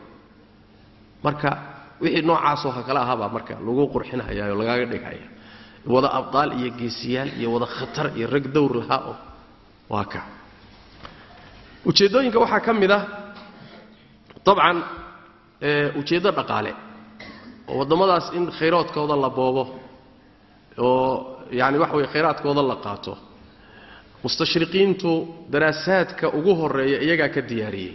[SPEAKER 1] Marka wixii noocaasoo ha kala ahaabaa marka lagu qurxinhayaa oo lagaaga dhigaya wada abdaal iyo geesiyaal iyo wada khatar iyo rag dowr lahaa oo waa ka. Ujeeddooyinka waxaa ka mid ah dabcan ujeeddo dhaqaale oo waddamadaas in khayraadkooda la boobo oo yaani waxa weye khayraadkooda la qaato mustashriqiintu daraasaadka ugu horreeya iyagaa ka diyaariyey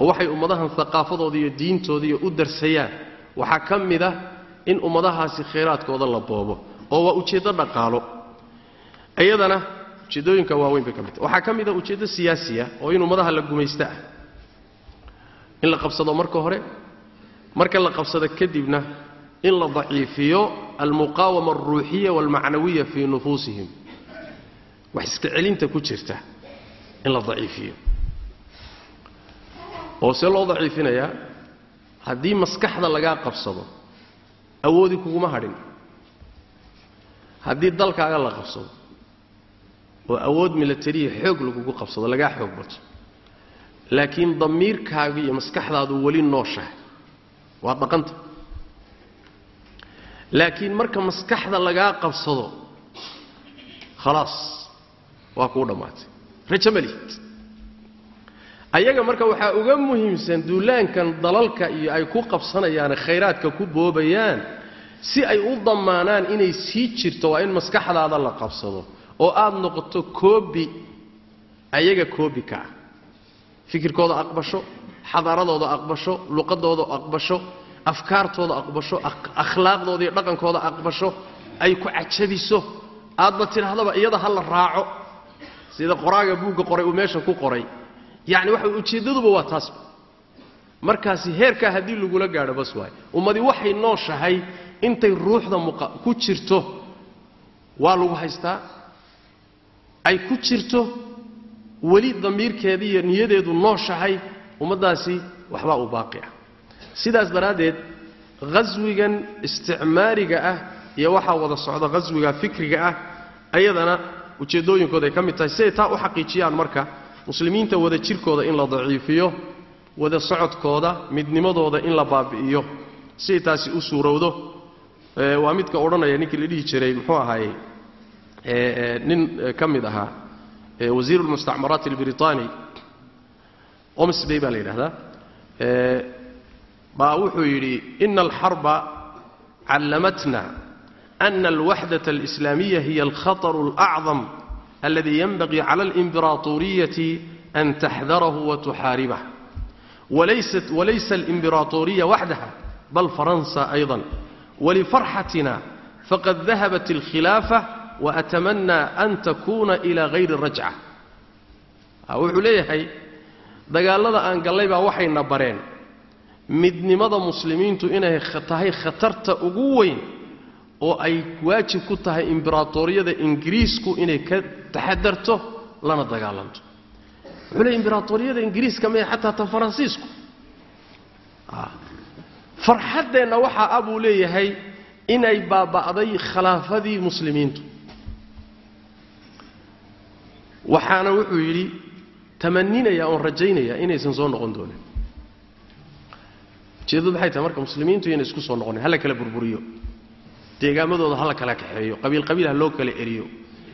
[SPEAKER 1] oo waxay ummadahan haqaafadooda iyo diintooda u darsayaan. Waxaa ka mid ah in ummadahaasi khayraadkooda la boobo oo waa ujeeddo dhaqaalo. Iyadana ujeeddooyinka waaweyn bay ka mid tahay. Waxaa ka mid a ujeeddo siyaasiya oo in ummadaha la gumaysto ah. In la qabsado marka hore marka la qabsado kadibna in la daciifiyo almuqaawama alruuxiya waalmacnawiya fii nufuusihim. Wax iska celinta ku jirta in la daciifiyo oo see loo daciifinayaa haddii maskaxda lagaa qabsado awoodi kuguma hadhin. Haddii dalkaaga la qabsado oo awood milatariya xoog lagugu qabsado lagaa xoog bato. Laakiin damiirkaaga iyo maskaxdaadu weli nooshahay. Waa dhaqanta? Laakiin marka maskaxda lagaa qabsado khalaas waa kuu dhammaatay. Rajo ayaga marka waxaa uga muhiimsan duulaankan dalalka iyo ay ku qabsanayaane khayraadka ku boobayaan si ay u dammaanaan inay sii jirto waa in maskaxdaada la qabsado oo aad noqoto koobi ayaga koobi ka ah. Fikirkooda aqbasho xadaaradooda aqbasho luqadooda aqbasho afkaartooda aqbasho akhlaaqdooda iyo dhaqankooda aqbasho ay ku cajabiso. Aadba tidhaahdaba iyada ha la raaco. Sida qoraaga buugga qoray uu meesha ku qoray yacni waxa ujeeddaduba waa taasba markaasi heerkaa haddii lagula gaadho bas waay. Ummadi waxay nooshahay intay ruuxda ku jirto. Waa lagu haystaa? Ay ku jirto. Weli damiirkeeda iyo niyadeedu nooshahay. Ummaddaasi waxbaa u baaqi ah. Sidaas daraaddeed khaswigan isticmaariga ah iyo waxaa wada socda khaswiga fikriga ah ayadana ujeeddooyinkooda ay ka mid tahay. Siday taa u xaqiijiyaan marka muslimiinta wada jirkooda in la daciifiyo wada socodkooda midnimadooda in la baabi'iyo siday taasi u suurowdo waa midka odhanaya ninkii la dhihi jiray muxuu ahaaye nin ka mid ahaa wasiiru lmustacmaraat albritani omsbay baa la yidhahdaa baa wuxuu yidhi ina alxarba callamatna ana alwaxdaة اlإslaamiya hiya alkhaطر الأcظam aladi ynbغi clى اlإmbiraطuriyati an taxdarahu watuxaaribah walaysa اlإmbiraطuriya waxdaha bal faransa أyضا wlfarxatina faqad dahabat اlkhilaafa waأtamanى an takuna إlى غayri rajca wuxuu leeyahay dagaalada aan gallay baa waxayna bareen midnimada muslimiintu inay tahay khatarta ugu weyn oo ay waajib ku tahay imbiraatoriyada ingiriisku inay ka taxadarto lana dagaalanto. Wuxuu leey imbiraatoriyada ingiriiska maya xataa ta faransiisku. Farxaddeenna waxaa a buu leeyahay inay baaba'day khilaafadii muslimiintu. Waxaana wuxuu yidhi tamaninaya oon rajaynaya inaysan soo noqon doonin. Ujeeddadu maxay tahay? Marka muslimiintu inay isku soo noqonin hala kala burburiyo. Deegaamadooda hala kala kaxeeyo. Qabiil qabiil ha loo kala eriyo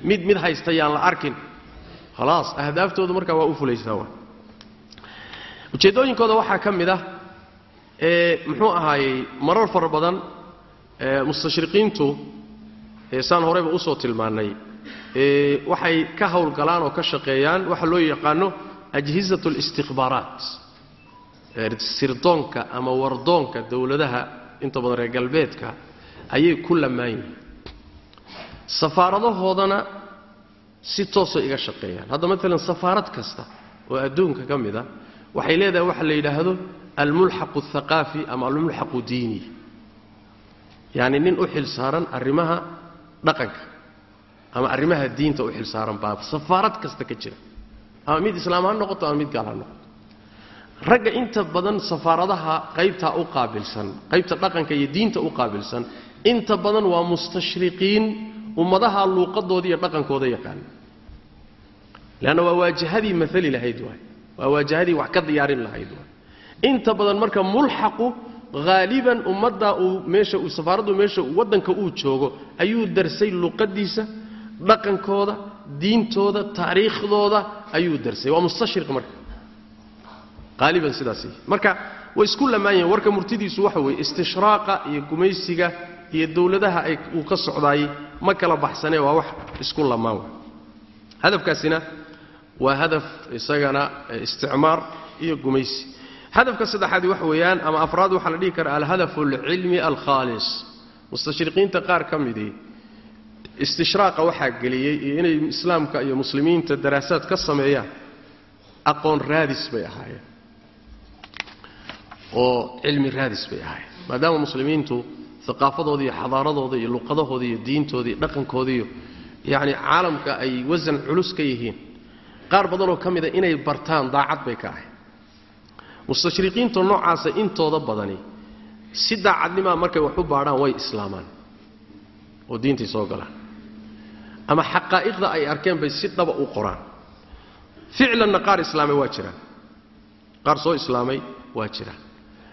[SPEAKER 1] mid mid haysta yaan la arkin. Khalaas ahdaaftooda markaa waa u fulaysaa wa ujeeddooyinkooda waxaa ka mid ah muxuu ahaayey marar fara badan mustashriqiintu saan horeyba u soo tilmaannay waxay ka howlgalaan oo ka shaqeeyaan waxa loo yaqaano ajhizat اlistikhbaaraat sirdoonka ama wardoonka dowladaha inta badan reer galbeedka ayay ku lamaan yihiin safaaradahoodana si toosay iga shaqeeyaan. Hadda maalan safaarad kasta oo adduunka ka mid a waxay leedahay waxa la yidhaahdo almulxaqu اthaqaafi ama almulxaqu diini. Yacni nin u xil saaran arrimaha dhaqanka ama arrimaha diinta u xil saaran baa safaarad kasta ka jira. Ama mid islaam ha noqoto ama mid gaal ha noqoto. Ragga inta badan safaaradaha qaybtaa u qaabilsan qaybta dhaqanka iyo diinta u qaabilsan inta badan waa mustashriqiin ummadaha luuqadooda iyo dhaqankooda yaqaana leanna waa waajahadii maali lahayd waay. Waa waajahadii wax ka diyaarin lahayd waay. Inta badan marka mulxaqu haaliban ummaddaa uu meesha uu safaaraddu meesha waddanka uu joogo ayuu darsay luqadiisa dhaqankooda diintooda taariikhdooda ayuu darsay. Waa mustashriq marka. Qaaliban sidaas marka way isku lamaan yihiin warka murtidiisu waxa weeye istishraaqa iyo gumaysiga iyo dowladaha uu ka socdaayey ma kala baxsanee waa wax isku lamaan wa hadafkaasina waa hadaf isagana isticmaar iyo gumaysi. Hadafka saddexaadi waxa weeyaan ama afraad waxaa la dhihi kara alhadafu alcilmi alkhaalis. Mustashriqiinta qaar ka midii istishraaqa waxaa geliyey iyo inay islaamka iyo muslimiinta daraasaad ka sameeyaan aqoon raadis bay ahaayeen. Oo cilmi raadis bay ahaayeen. Maadaama muslimiintu aqaafadooda iyo xadaaradooda iyo luqadahooda iyo diintooda iyo dhaqankooda iyo yacni caalamka ay wasan culus ka yihiin. Qaar badanoo ka mida inay bartaan daacad bay ka ahayd. Mustashriqiinta noocaasa intooda badani si daacadnimaa markay wax u baadhaan way islaamaan oo diintay soo galaan. Ama xaqaa'iqda ay arkeen bay si dhaba u qoraan. Ficlanna qaar islaamay waa jiraan. Qaar soo islaamay waa jiraan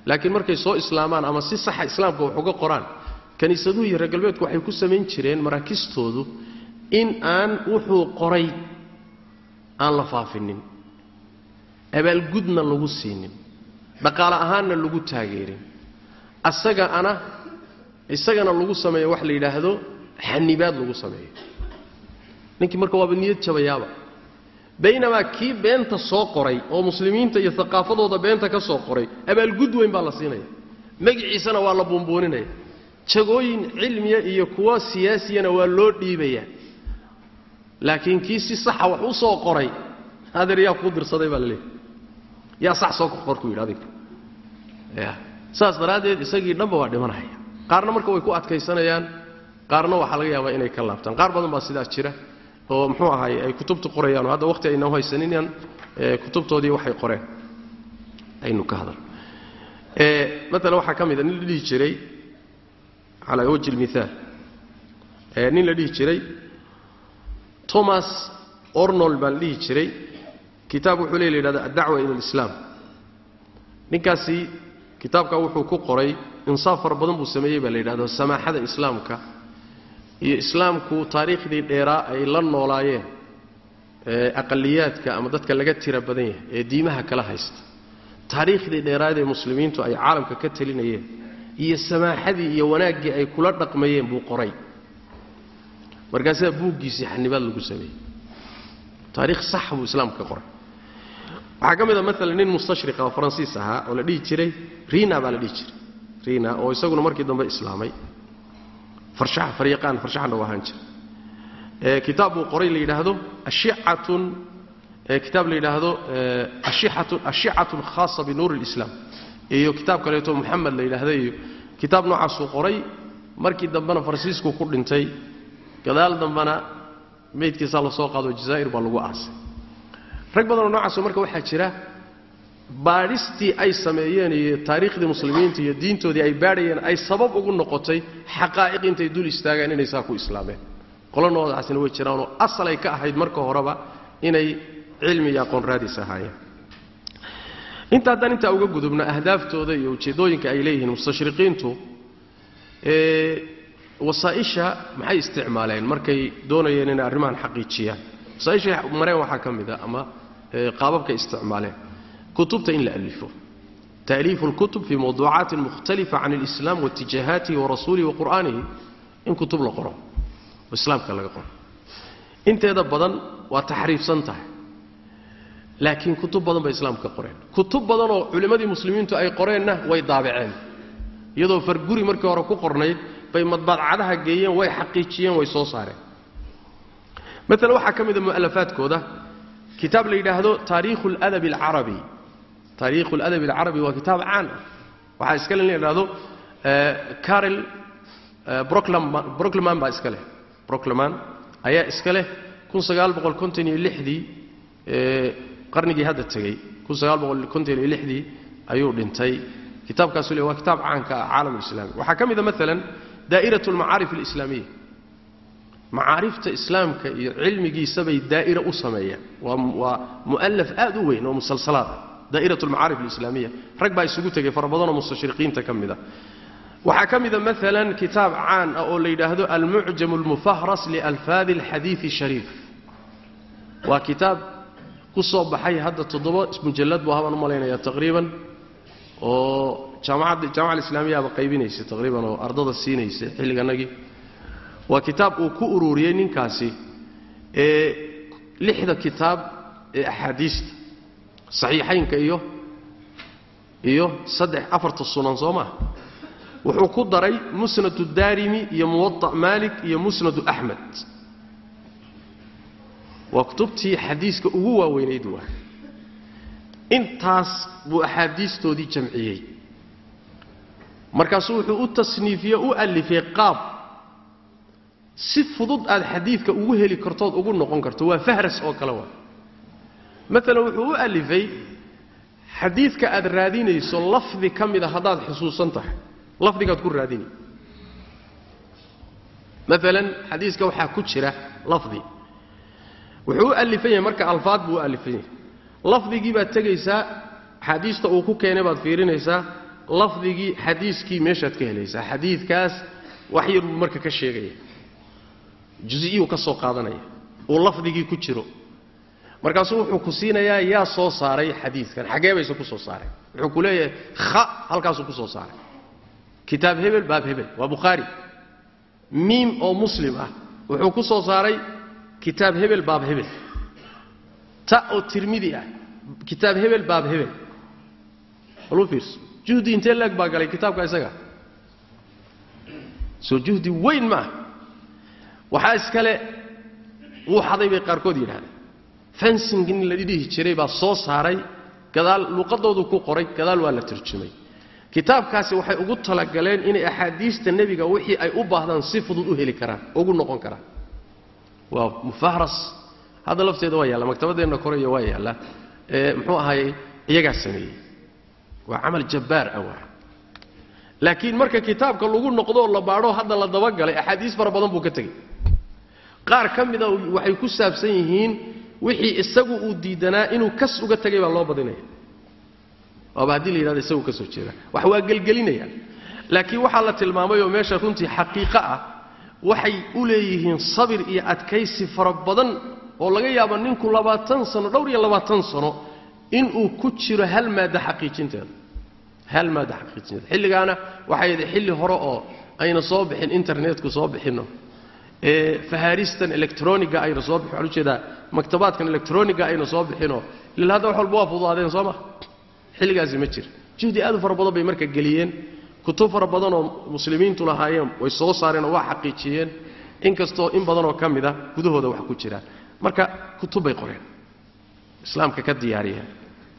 [SPEAKER 1] laakiin markay soo islaamaan ama si saxa islaamka wax uga qoraan kiniisaduhu iyo reer galbeedku waxay ku samayn jireen maraakistoodu in aan wuxuu qoray aan la faafinin abaalgudna lagu siinin dhaqaale ahaanna lagu taageerin asaga ana isagana lagu sameeyo wax la yidhaahdo xanibaad lagu sameeyo. Ninkii marka waaba niyad jabayaaba baynamaa kii beenta soo qoray oo muslimiinta iyo aqaafadooda beenta ka soo qoray abaalgud weyn baa la siinaya. Magiciisana waa la buunbuuninaya. Jagooyin cilmiya iyo kuwa siyaasiyana waa loo dhiibaya. Laakiin kii si saxa wax u soo qoray adeer yaa kuu dirsaday baa la leeyahy yaa sax soo qor ku yidhi adiga. Ya saas daraaddeed isagii dhanba waa dhimanaya. Qaarna marka way ku adkaysanayaan qaarna waxaa laga yaabaa inay ka laabtaan. Qaar badan baa sidaas jira oo muxuu ahaay ay kutubta qorayaan hadda waqti ayna haysaninaan kutubtoodii waxay qoreen. Aynu ka hadal. Maalan waxaa ka mid a nin la dhihi jiray calaa wajhi lmithaal nin la dhihi jiray thomas ornol baa la dhihi jiray. Kitaab wuxuu le la yidhahda addacwa ila alislaam. Ninkaasi kitaabka wuxuu ku qoray insaaf fara badan buu sameeyey baa la yidhahdo samaaxada islaamka iyo islaamku taariikhdii dheeraa ay la noolaayeen aqaliyaadka ama dadka laga tira badan yahay ee diimaha kala haysta. Taariikhdii dheeraad ee muslimiintu ay caalamka ka talinayeen iyo samaaxadii iyo wanaaggii ay kula dhaqmayeen buu qoray. Markaasaa buuggiisii xanibaad lagu sameeyey. Taariikh sax buu islaamka ka qoray. Waxaa ka mid a maalan nin mustashriqa oo faransiis ahaa oo la dhihi jiray rina baa la dhihi jiray. Rina oo isaguna markii dambe islaamay ee kitaab buu qoray la yidhaahdo ee kitaab la yidhaahdo ashicatun ashicatun khaasa binuur اlislaam iyo kitaab kaleeto moxamed la yidhaahda iyo kitaab noocaasuu qoray markii dambena faransiisku ku dhintay gadaal dambena meydkiisaa la soo qaado jazaa'ir baa lagu aasay. Rag badanoo noocaasoo marka waxaa jira baadhistii ay sameeyeen iyo taariikhdii muslimiinta iyo diintoodii ay baadhayeen ay sabab ugu noqotay xaqaa'iq intay dul istaagaan inay saa ku islaameen. Qolanoodaasina way jiraanoo asal ay ka ahayd marka horeba inay cilmi iyo aqoon raadis ahaayeen. Inta haddaan intaa uga gudubno ahdaaftooda iyo ujeeddooyinka ay leeyihiin mustashriqiintu wasaa'isha maxay isticmaaleen? Markay doonayeen inay arrimahan xaqiijiyaan. Wasaaishay mareen waxaa ka mid a ama qaababkay isticmaaleen kutubta in la alifo. Taaliifu lkutub fii mawduucaatin mukhtalifa can اlislaam waitijahaatihi warasuulihi wa qur'aanihi in kutub la qoro oo islaamka laga qoro. Inteeda badan waa taxriifsan tahay laakiin kutub badan bay islaamka ka qoreen. Kutub badanoo culimmadii muslimiintu ay qoreenna way daabaceen iyadoo farguri markii hore ku qornayd bay madbadcadaha geeyeen way xaqiijiyeen way soo saareen. Maala waxaa ka mida mu'alafaadkooda kitaab la yidhaahdo taariikhu ladabi alcarabi taariikhu ladabi alcarabi waa kitaab caan ah waxaa iskale in la yidhahdo carel brocleman baa iska leh brocleman ayaa iska leh dii qarnigii hadda tegey dii ayuu dhintay kitaabkaasu le waa kitaab caanka ah caalam islami waxaa ka mida maalan daa'irat almacaarif alislaamiya macaarifta islaamka iyo cilmigiisabay daa'ira u sameeyaan waa mu'alaf aad u weyn oo musalsalaad daa'irat almacaarif alislaamiya rag baa isugu tegay fara badanoo mustashriqiinta ka mida waxaa ka mida maalan kitaab caan ah oo la yidhaahdo almucjam almufahras lialfaadi alxadiidi shariif waa kitaab ku soo baxay hadda toddoba mujallad buu habaan u taqriiban oo jaamacadda jaamaca alislaamiyaaba qaybinaysa taqriiban oo ardada siinaysa xilliganagii waa kitaab uu ku ururiyey ninkaasi ee lixda kitaab ee axaadiista saxiixaynka iyo iyo saddex afarta sunan soo maa wuxuu ku daray musnadu daarimi iyo muwaa maalik iyo musnadu axmed. Waa kutubtii xadiiska ugu waaweynayd waa. Intaas buu axaadiistoodii jamciyey. Markaasuu wuxuu u tasniifiye u alifay qaab. Si fudud aad xadiidka ugu heli kartood ugu noqon karto waa fahras oo kale waa maalan wuxuu u alifay xadiidka aad raadinayso lafdi ka mida haddaad xusuusan tahay. Lafdigaad ku raadini. Maalan xadiiska waxaa ku jira lafdi. Wuxuu u alifan yahay marka alfaad buu u alifan yahay lafdigii baad tegaysaa axaadiista uu ku keenay baad fiirinaysaa lafdigii xadiiskii meeshaad ka helaysaa. Xadiidkaas wax yar buu marka ka sheegaya. Jus'iyuu ka soo qaadanaya. Uu lafdigii ku jiro markaasuu wuxuu ku siinayaa yaa soo saaray xadiidkan xaggee bayse ku soo saaray? Wuxuu ku leeyahay kha halkaasuu ku soo saaray. Kitaab hebel baab hebel. Waa bukhaari. Miim oo muslim ah. Wuxuu ku soo saaray kitaab hebel baab hebel. Ta oo tirmidi ah. Kitaab hebel baab hebel. Walu fiirso. Juhdi intee leeg baa galay kitaabka isaga? Soo juhdi weyn ma ah waxaa iskale wuu xaday bay qaarkood yidhahdeen fensingin la dhihi jiray baa soo saaray gadaal luuqadoodu ku qoray gadaal waa la turjumay kitaabkaasi waxay ugu talagaleen inay axaadiista nebiga wixii ay u baahdaan si fudud u heli karaan ugu noqon karaan. Waa mufahras. Hadda lafteeda waa yaalla maktabadeenna koreyo waa yaalla. Muxuu ahaayey? Iyagaa sameeyey. Waa camal jabbaar ah waa laakiin marka kitaabka lagu noqdooo la baadho hadda la dabagalay axaadiis fara badan buu ka tegey. Qaar ka mida waxay ku saabsan yihiin wixii isagu uu diidanaa inuu kas uga tegay baa loo badinaya. Waaba haddii la yidhahdo isagu ka soo jeeda. Wax waa gelgelinayaan laakiin waxaa la tilmaamay oo meesha runtii xaqiiqo ah waxay u leeyihiin sabir iyo adkaysi fara badan oo laga yaabo ninku labaatan sano dhowr iyo labaatan sano inuu ku jiro hal maadda xaqiijinteeda. Hal maadda xaqiijinteeda. Xilligaana waxay xilli hore oo ayna soo bixin internetku soo bixinno fahaaristan electroniga ayna soo bixin. Waxaan u jeedaa maktabaadkan electroniga ayna soo bixinoo lil hadda wax walba waa fududaadeen soo ma? Xilligaasi ma jira juhdi aad u fara badan bay marka geliyeen. Kutub fara badan oo muslimiintu lahaayeen way soo saareen oo waa xaqiijiyeen. Inkastoo in badanoo ka mid a gudahooda wax ku jiraan marka kutub bay qoreen. Islaamka ka diyaariyeen.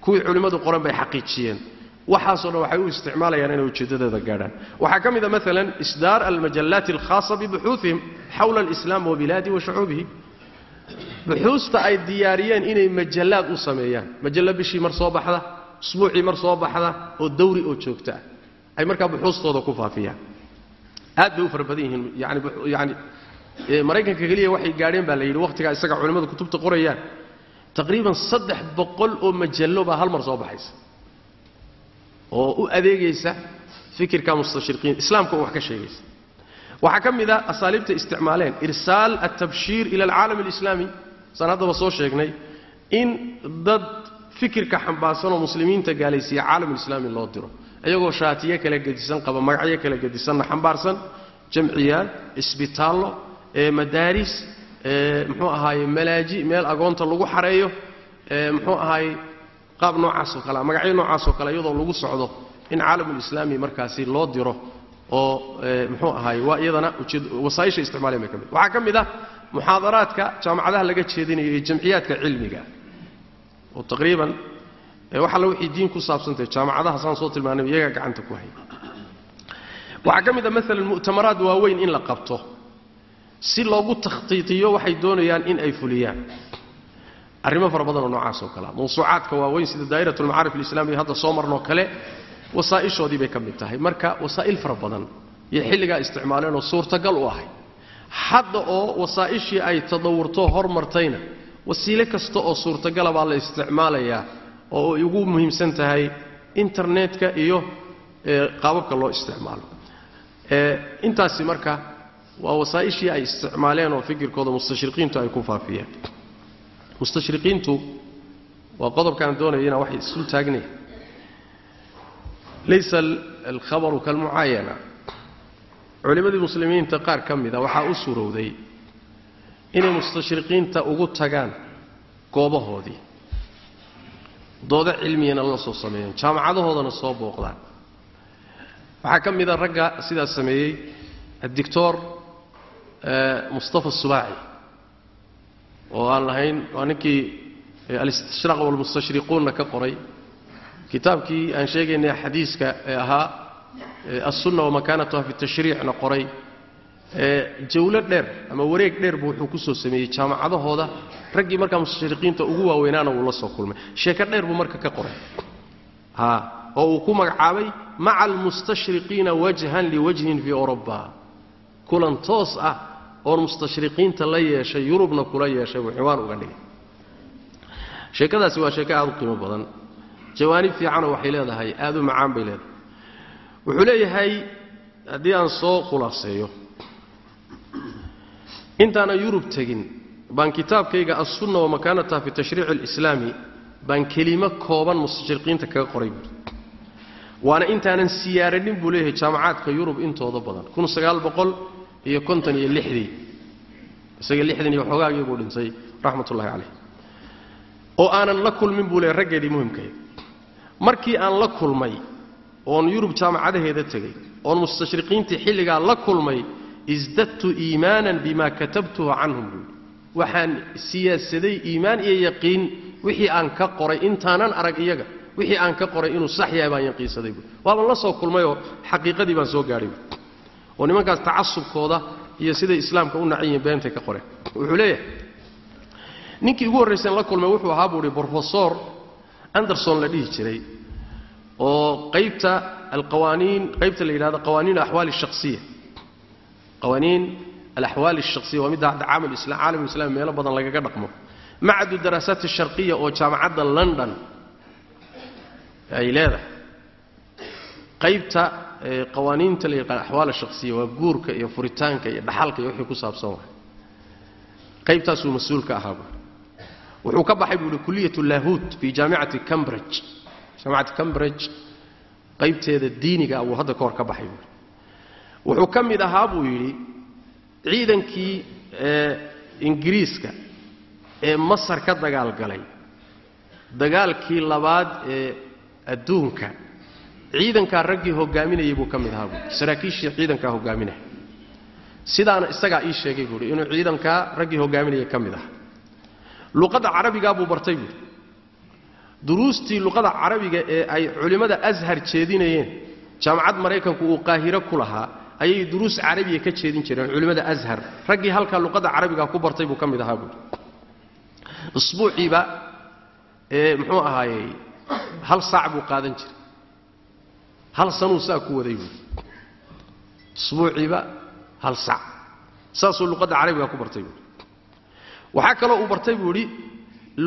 [SPEAKER 1] Kuwii culimmadu qoran bay xaqiijiyeen waxaasoo dhan waxay u isticmaalayaan inay ujeeddadooda gaadhaan. Waxaa ka mid a maalan isdaar almajallaati alkhaasa bibuxuuihim xawla alislaam wa bilaadihi wa shucuubihi. Buxuusta ay diyaariyeen inay majallaad u sameeyaan. Majallo bishii mar soo baxda usbuucii mar soo baxda oo dawri oo joogta ah. Ay markaa buxuustooda ku faafiyaan. Aad bay u fara badan yihiin yani yani maraykanka keliya waxay gaadheen baa la yidhi wakhtigaa isaga culimmadu kutubta qorayaan. Taqriiban saddex boqol oo majallo baa hal mar soo baxaysa oo u adeegaysa fikirka mustashriqiin islaamka oo wax ka sheegaysa. Waxaa ka mid a asaaliibta isticmaaleen irsaal altabshiir ila alcaalam alislaami. Saan haddaba soo sheegnay in dad fikirka xambaarsan oo muslimiinta gaalaysiiya caalamulislaami loo diro. Iyagoo shaatiyo kala gedisan qaba magacyo kala gedisanna xambaarsan jamciyaad isbitaallo madaaris muxuu ahaaye malaaji meel agoonta lagu xareeyo muxuu ahaaye qaab noocaasoo kale magacyo noocaasoo kale iyadoo lagu socdo in caalamulislaami markaasi loo diro oo muxuu ahaaye waa iyadana wasaaisha isticmaaleen bay ka mid waxaa ka mid ah muxaadaraadka jaamacadaha laga jeedinayo iyo jamciyaadka cilmiga oo taqriiban wax alla wixii diin ku saabsantahay jaamacadaha saan soo tilmaanay iyagaa gacanta ku haya waxaa ka mid a maalan mu'tamaraad waaweyn in la qabto si loogu takhtiitiyo waxay doonayaan in ay fuliyaan arrimo fara badan oo noocaas oo kalea mawsuucaadka waaweyn sida daa'irat almacaarif alislamiya hadda soo marnoo kale wasaa'ishoodii bay ka mid tahay. Marka wasaa'il fara badan iyo xilligaa isticmaaleen oo suurtagal u ahay. Hadda oo wasaa'ishii ay tadawurto hormartayna wasiile kasta oo suurtagala baa la isticmaalayaa oo ugu muhiimsan tahay internetka iyo qaababka loo isticmaalo. Intaasi marka waa wasaa'ishii ay isticmaaleen oo fikirkooda mustashriqiintu ay ku faafiyeen mustashriqiintu waa qodobkaan doonaya inaan wax isul taagnaya laysa alkhabaru kalmucaayana. Culimmadii muslimiinta qaar ka mida waxaa u surowday inay mustashriqiinta ugu tagaan goobahoodii. Doodo cilmiyana la soo sameeyeen jaamacadahoodana soo booqdaan. Waxaa ka mida ragga sidaas sameeyey addictor mustafa subaaci oo aan lahayn waa ninkii alistishraaq walmustashriquunna ka qoray. Kitaabkii aan sheegaynay xadiiska ee ahaa assunna wamakaanatuha fi tashriicna qoray. Jawlo dheer ama wareeg dheer buu wuxuu ku soo sameeyey jaamacadahooda. Raggii markaa mustashriqiinta ugu waaweynaana uu la soo kulmay. Sheeko dheer buu marka ka qoray. Oo uu ku magacaabay maca almustashriqiina wajhan liwajhin fii oruba kulan toos ah oon mustashriqiinta la yeeshay yurubna kula yeeshay buu uga dhigay. Sheekadaasi waa sheeko aad u qiimo badan. Jawaanib fiicanoo waxay leedahay aad u macaan bay leedahay. Wuxuu leeyahay haddii aan soo khulaaseeyo intaanan yurub tegin baan kitaabkayga assunna wamakaanataha fi tashriici alislaami baan kelimo kooban mustashriqiinta kaga qoray buui waana intaanan siyaaranin buu leeyahay jaamacaadka yurub intooda badan iyo konton iyo lixdii. Isaga lixdan iyo xoogaagii buu dhintay raxmat ullahi caleyh oo aanan la kulmin buu leeyahy raggeedii muhimkaya markii aan la kulmay oon yurub jaamacadaheeda tegey oon mustashriqiintii xilligaa la kulmay isdadtu iimaanan bima katabtuhu canhum buui waxaan siyaasaday iimaan iyo yaqiin wixii aan ka qoray intaanan arag iyaga wixii aan ka qoray inuu sax yahay baan yaqiinsaday buui waaban la soo kulmayoo xaqiiqadii baan soo gaadhay buui oo nimankaas tacasubkooda iyo siday islaamka u nacan yihiin beentay ka qoreen. Wuxuu leeyahay ninkii ugu horraysan la kulmay wuxuu ahaa buuhi brofesor anderson la dhihi jiray oo qaybta alqawaaniin qaybta la yidhahdo qawaaniin alaxwaali ashaqsiya qawaaniin alaxwaal ashaqsiya waa midda hadda caalamulislaam meelo badan lagaga dhaqmo. Macadu daraasaat asharqiya oo jaamacadda london ay leedahay. Qaybta qawaaniinta la yaqaan axwaal ashaqsiya waa guurka iyo furitaanka iyo dhaxalka iyo wixii ku saabsan waay. Qaybtaasuu mas'uul ka ahaaba wuxuu ka baxay buu ihi kuliyat laahut fi jaamicati cambridge. Jaamicati cambridge qaybteeda diiniga buu hadda ka hor ka baxay buui wuxuu ka mid ahaa buu yidhi ciidankii ingiriiska ee masar ka dagaalgalay dagaalkii labaad ee adduunka ciidankaa raggii hogaaminayay buu ka mid ahaa buui saraakiishii ciidankaa hogaaminaya sidaana isagaa ii sheegay buuhi inuu ciidankaa raggii hogaaminayay ka mid ahaa. Luqadda carabigaa buu bartay buuhi duruustii luqada carabiga ee ay culimmada ashar jeedinayeen jaamacad maraykanku uu qaahiro ku lahaa ayay duruus carabiya ka jeedin jireen culimmada ashar raggii halkaa luqadda carabiga ku bartay buu ka mid ahaa buui isbuuciiba ee muxuu ahaayey hal saac buu qaadan jiray hal sanuu saa ku waday buui isbuuciiba hal saac saasuu luqadda carabiga ku bartay buui waxaa kaloo uu bartay buu idhi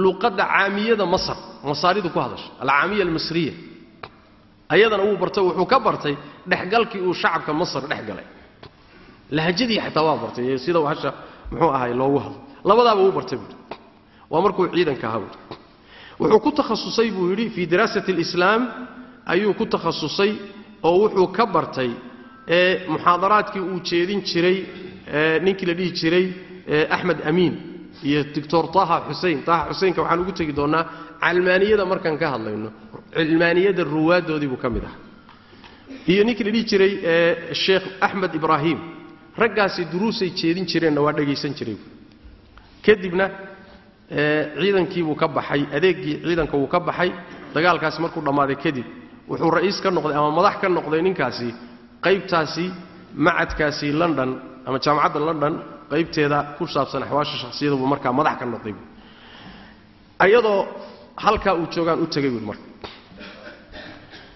[SPEAKER 1] luqadda caamiyada masar masaaridu ku hadasha alcaamiya almasriya ayadana wuu bartay wuxuu ka bartay dhexgalkii uu shacabka masar dhex galay. Lahjadii xataa waa bartay sida hasha muxuu ahay loogu hadlo. Labadaaba wuu bartay buui waa markuu ciidanka ahaa buui wuxuu ku takhasusay buu yidhi fii diraasati alislaam ayuu ku takhasusay oo wuxuu ka bartay muxaadaraadkii uu jeedin jiray ninkii la dhihi jiray axmed amiin iyo doctor taha xusein taha xuseinka waxaan ugu tegi doonnaa calmaaniyada markaan ka hadlayno. Cilmaaniyada ruwaaddoodii buu ka mid ahaa. Iyo ninkii la dhihi jiray sheekh axmed ibraahim. Raggaasi duruusay jeedin jireenna waa dhegaysan jiray. Kadibna ciidankiibuu ka baxay adeeggii ciidanka wuu ka baxay. Dagaalkaasi markuu dhammaaday kadib wuxuu ra'iis ka noqday ama madax ka noqday ninkaasi qaybtaasi macadkaasi london ama jaamacadda london qaybteeda ku saabsan axwaasha shakhsiyada buu markaa madax ka noqday ayadoo halkaa uu joogaan u tegay buui marka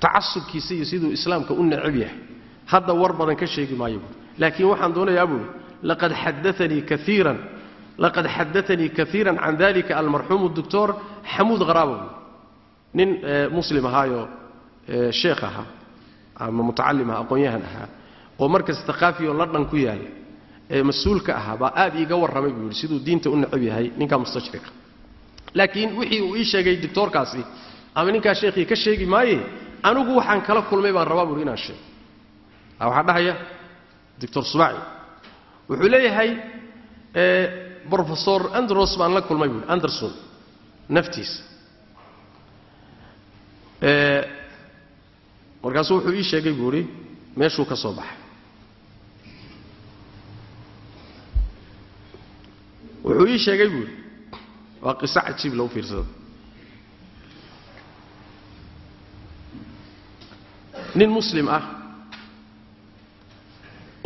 [SPEAKER 1] tacasubkiisa iyo siduu islaamka u necab yahay. Hadda war badan ka sheegi maayo buui laakiin waxaan doonayaa buui laqad xadaanii kaiiran laqad xadaanii kaiira can dalika almarxuumu doctor xamuud haraaba buui nin muslim ahaayoo sheekh ahaa ama mutacalim aha aqoon-yahan ahaa oo markas thaqaafi oo ladhan ku yaalla ee mas'uulka ahaa baa aad iiga warramay buu yidhi siduu diinta u necab yahay ninkaa mustashriqa. Laakiin wixii uu ii sheegay doctoorkaasi ama ninkaa sheekhii ka sheegi maaye anigu waxaan kala kulmay baan rabaa buuhi inaan sheego. Waxaa dhahaya doctor subaci wuxuu leeyahay brofesor andros baan la kulmay buuhi anderson naftiisa markaasuu wuxuu ii sheegay buuhi meeshuu ka soo baxay. Wuxuu ii sheegay buuhi waa qiso cajiib lagu fiirsada nin muslim ah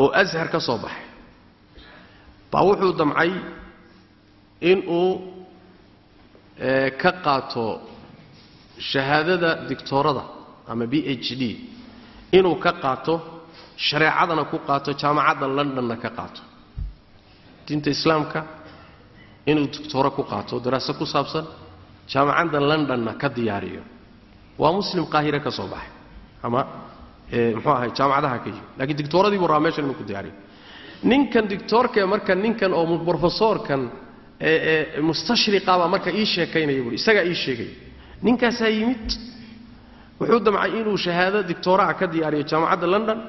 [SPEAKER 1] oo ashar ka soo baxay baa wuxuu damcay inuu ka qaato shahaadada dictoorada ama b h d inuu ka qaato shareecadana ku qaato jaamacadda londonna ka qaato. Diinta islaamka inuu doctooro ku qaato daraaso ku saabsan jaamacadda londonna ka diyaariyo. Waa muslim qaahire ka soo baxay. Ama muxuu ahay jaamacadaha ka yimi lakiin dictooradii buu rabaa meeshan inuu ku diyaariyo. Ninkan dictoorkae marka ninkan oo brofesorkan mustashriqabaa marka ii sheekaynaya buui isagaa ii sheegaya ninkaasaa yimid wuxuu damcay inuu shahaado dictooraha ka diyaariyo jaamacadda london.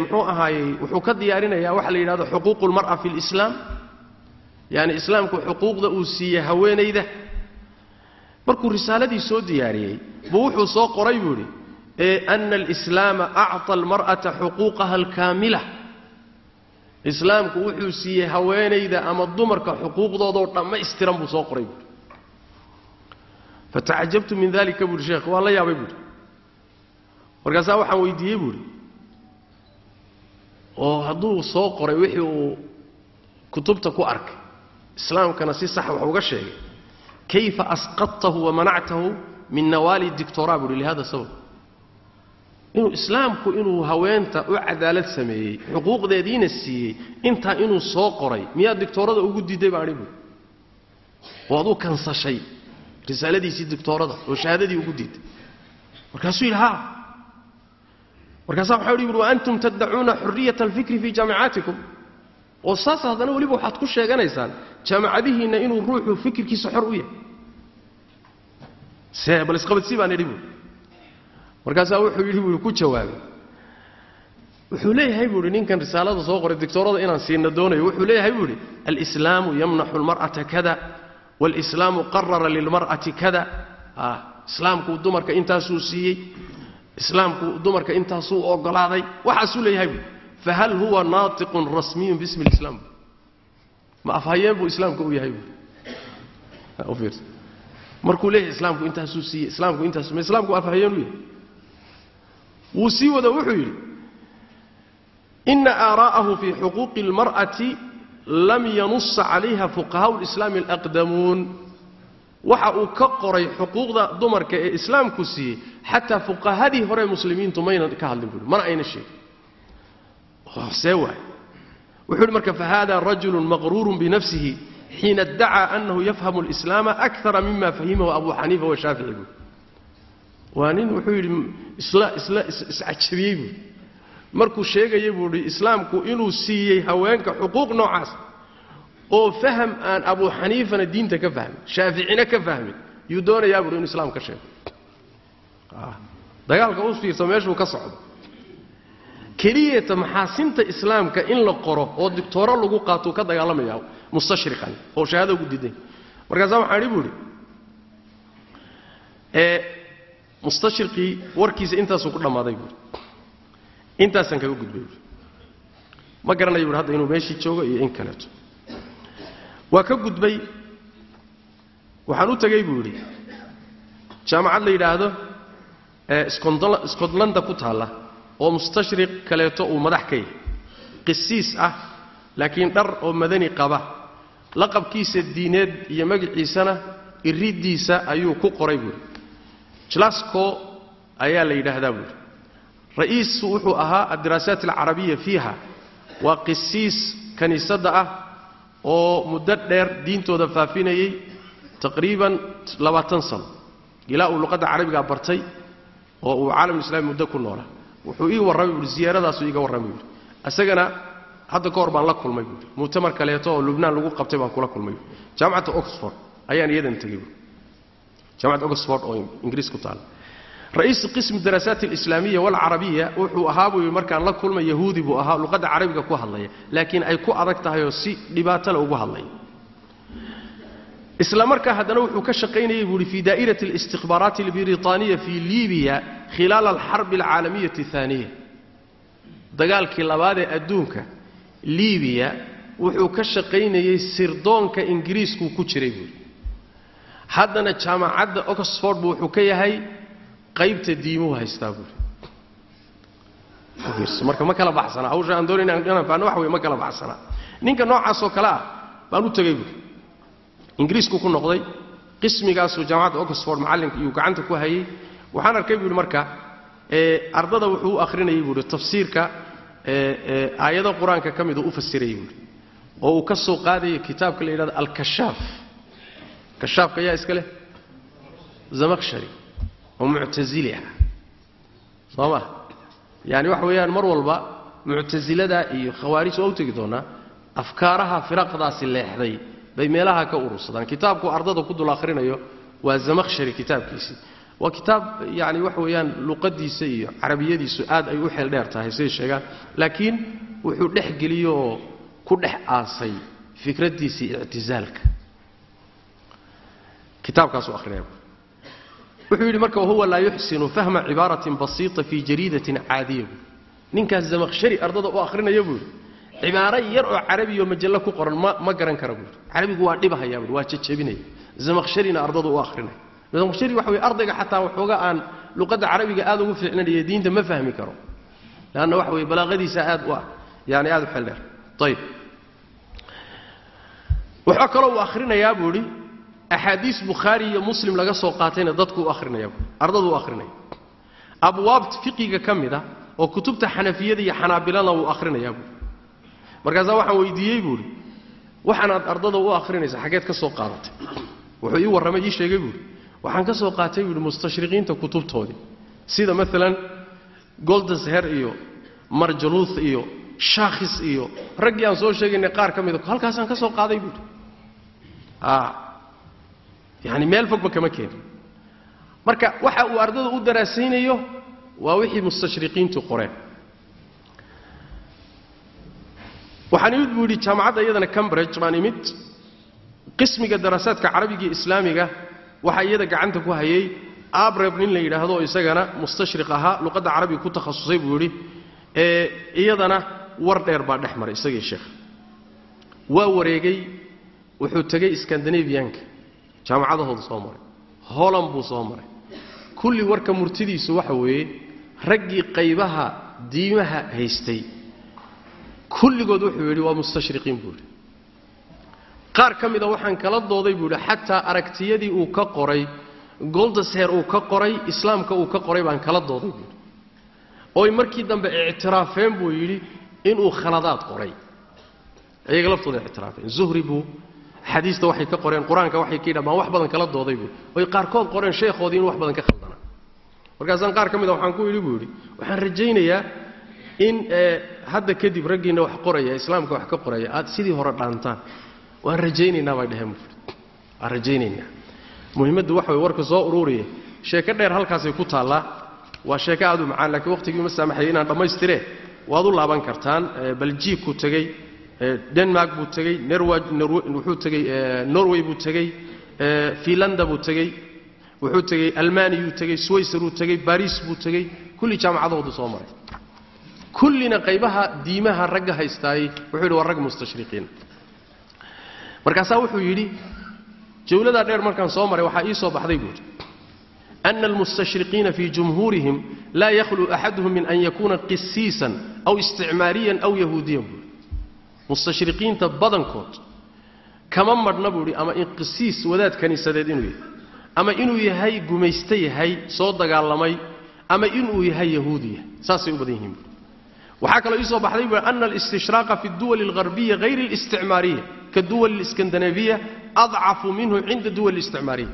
[SPEAKER 1] Muxuu ahaayey wuxuu ka diyaarinayaa waxa la yidhahdo xuquuqu lmar'a fi lislaam yani islaamku xuquuqda uu siiye haweenayda markuu risaaladii soo diyaariyey buu wuxuu soo qoray buu idhi ana alislaama acطa almar'ata xuquuqaha alkaamila. Islaamku wuxuu siiyey haweenayda ama dumarka xuquuqdoodoo dhammaystiran buu soo qoray buui fatacajabtu min dalika buuhi sheekh waan la yaabay buuhi markaasaa waxaan weydiiyey buuhi oo hadduu soo qoray wixii uu kutubta ku arkay islaamkana si sax wax uga sheegay kayfa asqadtahu wamanactahu min nawaali dictora buuhi lihada sabab. Inuu islaamku inuu haweenta u cadaalad sameeyey xuquuqdeediina siiyey intaa inuu soo qoray miyaa dictoorada ugu diiday baan idhi buui oo aduu kansashay risaaladiisii dictoorada oo shahaadadii ugu diiday markaasuu yidhi ha markaasaa waxaa hi wa taddacuuna xuriyata alfikri fii jaamicaatikum oo saas haddana weliba waxaad ku sheeganaysaan jaamacadihiinna inuu ruuxu fikirkiisa xor u yahay. See bal isqabadsi baan idhi buui markaasaa wuxuu yidhi buu ku jawaabay. Wuxuu leeyahay buu ihi ninkan risaalada soo qoray doctorada inaan siina doonayo. Wuxuu leeyahay buu idhi alislaamu yamnaxu almar'ata kada walislaamu qarara lilmar'ati kada islaamku dumarka intaasuu siiyey islaamku dumarka intaasuu ogolaaday waxaasuu leeyahay buu fahal huwa naatiqun rasmiyun bismi lislaam ma afhayeen buu islaamka u yahay buu markuu leeyahay islaamku intaasuu siiyey islaamku intaas ma islaamku afhayeen u yahay wuu sii wada wuxuu yidhi ina aaraa'ahu fii xuquuqi اlmar'ati lam yanusa calayha fuqahaau lislaami alaqdamuun waxa uu ka qoray xuquuqda dumarka ee islaamku siiyey xataa fuqahadii hore muslimiintu maynan ka hadlin buui mana ayna sheegin wuxuu yidhi marka fahada rajulu maqruuru binafsihi xiina اddacaa anahu yafhamu اlislaama akara mima fahimahu abu xaniifa washaafici buui waa nin wuxuu yidhi isla isla iscajabiyey buui markuu sheegaya buu idhi islaamku inuu siiyey haweenka xuquuq noocaas oo faham aan abu xaniifana diinta ka fahmin shaaficina ka fahmin yuu doonayaa buui inu islaam ka sheego. Dagaalka u fiirsa meeshuu ka socdo. Keliyata maxaasinta islaamka in la qoro oo dictooro lagu qaatou ka dagaalamaya mustashriqan oo shahaado ugu diiday markaasaa waxaan idhi buu idhi mustashriqii warkiisa intaasuu ku dhammaaday buui intaasaan kaga gudbay. Buui ma garanayo buui hadda inuu meeshii joogo iyo in kaleeto waa ka gudbay. Waxaan u tegey buu yidhi jaamacad la yidhaahdo ee scotlandda ku taalla oo mustashriq kaleeto uu madax ka yahay. Qisiis ah laakiin dhar oo madani qaba. Laqabkiisa diineed iyo magaciisana iriddiisa ayuu ku qoray buuhi jlasco ayaa la yidhaahdaa buuhi ra'iisu wuxuu ahaa addiraasaat alcarabiya fiiha. Waa qisiis kiniisadda ah oo muddo dheer diintooda faafinayey taqriiban labaatan sano. Ilaa uu luqadda carabigaa bartay oo uu caalamulislaami muddo ku noolaa wuxuu ii warramay buui ziyaaradaasu iiga warramay buui isagana hadda ka hor baan la kulmay buui muctamar kaleeto oo lubnaan lagu qabtay baan kula kulmay buui jaamacadda oxford ayaan iyadan tegey buui jaamacadda oxford oo ingiriis ku taala ra'iisu qismi daraasaat alislaamiya walcarabiya wuxuu ahaa buu markaan la kulmay yahuudi buu ahaa luqadda carabiga ku hadlaya laakiin ay ku adag tahay oo si dhibaatale ugu hadlaya isla markaa haddana wuxuu ka shaqaynayay buuhi fii daa'irati alistikhbaaraati albritaaniya fii libiya khilaala alxarbi alcaalamiyati ahaaniya dagaalkii labaad ee adduunka libiya wuxuu ka shaqaynayey sirdoonka ingiriiskuu ku jiray buuhi haddana jaamacadda oxford buu wuxuu ka yahay qaybta diimuhu haystaa buuri marka ma kala baxsana. Hawsha aan doonayna inaan waxa wey ma kala baxsana. Ninka noocaasoo kale ah baan u tegey buuri ingiriisku ku noqday qismigaasuu jaamacadda oxford macallinka iyuu gacanta ku hayey waxaan arkay buuhi marka ardada wuxuu u akhrinayay buuhi tafsiirka aayado qur'aanka ka miduu u fasirayay buuhi oo uu ka soo qaadayay kitaabka la yidhahdo alkashaaf kashaafka yaa iska leh? Zamaqshari oo muctasili ah. Soo ma yaani waxa weeyaan mar walba muctasilada iyo khawaarij waa u tegi doonaa afkaaraha firaqdaasi leexday bay meelaha ka urursadaan. Kitaabku ardada ku dul akhrinayo waa zamaqshari kitaabkiisii waa kitaab yani waxa weeyaan luqadiisa iyo carabiyadiisu aad ay u xeel dheer tahay siday sheegaan. Laakiin wuxuu dhex geliyo oo ku dhex aasay fikraddiisii ictisaalka kitaabkaasuu akhrinaya wuxuu yidhi marka wahuwa laa yuxsinu fahma cibaaratin basiita fii jariidatin caadiya. Buui ninkaas zamaqshari ardada u akhrinaya buu yidhi cibaaro yar oo carabiyo majallo ku qoran ma ma garan kara buui carabigu waa dhibahaya buui waa jajabinaya. Zamaqsharina ardada u akhrinaya. Zamaqshari waxa weye ardayga xataa waxooga aan luqadda carabiga aad ugu fiicnanaya diinta ma fahmi karo. Leanna waxa weye balaaqadiisa aad u ah yani aad u xel dheer. Ayib waxaa kaloo uu akhrinayaa buu idhi axaadiis bukhaari iyo muslim laga soo qaatayna dadku u ahrinayaa bui ardadu u akhrinaya abwaabta fiqiga ka mid a oo kutubta xanafiyada iyo xanaabilana wuu akhrinayaa buui markaasaa waxaan weydiiyey buuhi waxaanaad ardada u akhrinaysa xaggeed ka soo qaadatay wuxuu ii warramay ii sheegay buuhi waxaan ka soo qaatay buuhi mustashriqiinta kutubtoodii sida maalan goldesher iyo marjaluuth iyo shaakhis iyo raggii aan soo sheegaynay qaar ka mida halkaasaan ka soo qaaday buuhi yani meel fogba kama keenin marka waxa uu ardada u daraasaynayo waa wixii mustashriqiintu qoreen. Waxaan imid buu yidhi jaamacadda iyadana cambridge baan imid qismiga daraasaadka carabiga islaamiga waxaa iyada gacanta ku hayay abreb nin la yidhaahdo isagana mustashriq ahaa luqadda carabiga ku takhasusay buu yidhi ee iyadana war dheer baa dhex maray isagii sheekh. Waa wareegay wuxuu tegey skandinabiyanka jaamacadahooda soo maray holand buu soo maray. Kulli warka murtidiisu waxa weeye raggii qaybaha diimaha haystay. Kulligood wuxuu yidhi waa mustashriqiin buu yidhi. Qaar ka mida waxaan kala dooday buu yidhi xataa aragtiyadii uu ka qoray goldaseer uu ka qoray islaamka uu ka qoray baan kala dooday buu yidhi. Oy markii dambe ictiraafeen buu yidhi inuu khaladaad qoray. Iyaga laftooda ictiraafeen. Zuhri buu xadiista waxay ka qoreen qur'aanka waxay ka yidhahan baan wax badan kala dooday buu. Oy qaarkood qoreen sheekhoodii inuu wax badan ka khaldana. Markaasaan qaar ka mida waxaan ku yidhi buu yidhi waxaan rajaynayaa in hadda kadib raggiinna wax qoraya islaamka wax ka qoraya aad sidii hore dhaantaan. Waan rajaynaynaa bay dheheen buu waan rajaynaynaa. Muhimmaddu waxa way warka soo uruuriya sheeko dheer halkaasay ku taallaa. Waa sheeko aad u macaan laakiin waqhtigii ma saamaxaya inaan dhammaystiree. Waad u laaban kartaan baljiigku tegey denmark buu tegey wuxuu tegey norway buu tegey finlanda buu tegey wuxuu tegey almaniyuu tegey switzeruu tegey bariis buu tegey kulli jaamacadahoodu soo maray. Kullina qaybaha diimaha ragga haystaayey wuxuu yidhi waa rag mustashriqiin. Markaasaa wuxuu yidhi jawladaa dheer markaan soo maray waxaa ii soo baxday buuhi ana almustashriqiina fii jumhuurihim laa yakhluu axaduhum min an yakuuna qisiisan aw isticmaariyan aw yahuudiyan. buuhi mustashriqiinta badankood kama madhna buu idhi ama in qisiis wadaad kaniisadeed inuu yahay ama inuu yahay gumayste yahay soo dagaalamay ama inuu yahay yahuudi yahay saasay u badan yihiin buui waxaa kaloo ii soo baxday buui ana alistishraqa fi duwali algharbiya hayr اlisticmaariya ka duwali اliskandinabiya adcafu minhu cinda duwali اlisticmaariya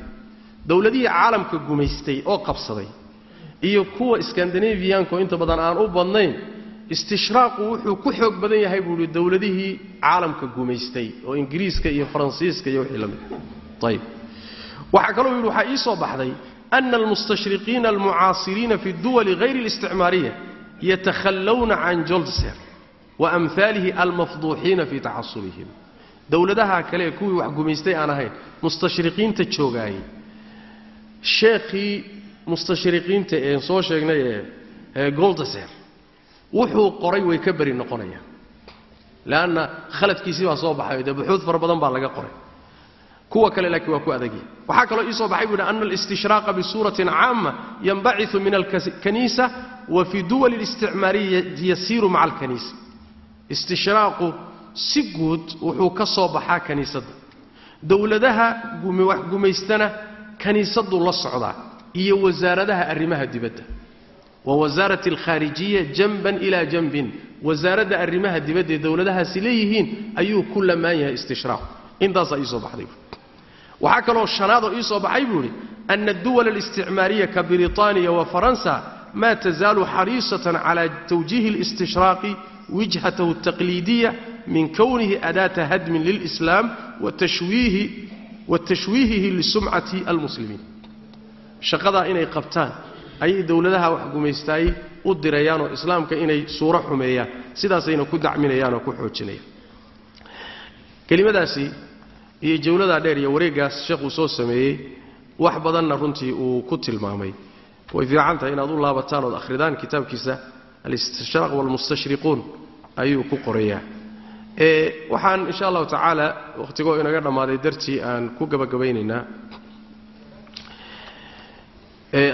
[SPEAKER 1] dowladihii caalamka gumaystay oo qabsaday iyo kuwa iskandinabiyaanko inta badan aan u badnayn istishraaqu wuxuu ku xoog badan yahay buu ihi dowladihii caalamka gumaystay oo ingiriiska iyo faransiiska iyo wixii la mid ayb waxaa kaloo yidhi waxaa ii soo baxday ana almustashriqiina almucaasiriina fi duwali hayr اlisticmaariya yatakhallawna can jolser wa amhaalihi almafduuxiina fii tacasubihim dowladaha kale kuwii wax gumaystay aan ahayn mustashriqiinta joogaayey. Sheekhii mustashriqiinta ee soo sheegnay ee goldaser wuxuu qoray way ka beri noqonayaan. Leanna khaladkiisii baa soo baxay dee buxuud fara badan baa laga qoray. Kuwa kale laakiin waa ku adagya waxaa kaloo ii soo baxay buu yidhi ana alistishraqa bisuuratin caama yanbaciu min alkaniisa wa fii duwali اlisticmaariya yasiiru maca alkaniisa. Istishraaqu si guud wuxuu ka soo baxaa kaniisadda. Dowladaha wax gumaystana kaniisaddu la socdaa iyo wasaaradaha arrimaha dibadda wa wasaarat alkhaarijiya janban ilaa janbin wasaaradda arrimaha dibadda ee dowladahaasi leeyihiin ayuu ku lamaan yahay istishraaqu intaasaa ii soo baxday waxaa kaloo shanaadoo ii soo baxay buu idhi ana adduwal alisticmaariya ka britaniya wa faransa ma tazaalu xariisatan cala tawjiihi alistishraaqi wijhatahu altaqliidiya min kownihi adaata hadmin lilslaam wa tashwiihihi lisumcati almuslimiin shaqadaa inay qabtaan ayay dowladaha wax gumaystaayey u dirayaanoo islaamka inay suuro xumeeyaan. Sidaasayna ku dacminayaan oo ku xoojinayaan. Kelimadaasi iyo jawladaa dheer iyo wareeggaas sheekhuu soo sameeyey wax badanna runtii uu ku tilmaamay. Way fiican tahay inaad u laabataan ood akhridaan kitaabkiisa alistishraaq waalmustashriquun ayuu ku qorayaa. Waxaan insha allahu tacaala wakhtigoo inaga dhammaaday dartii aan ku gabagabaynaynaa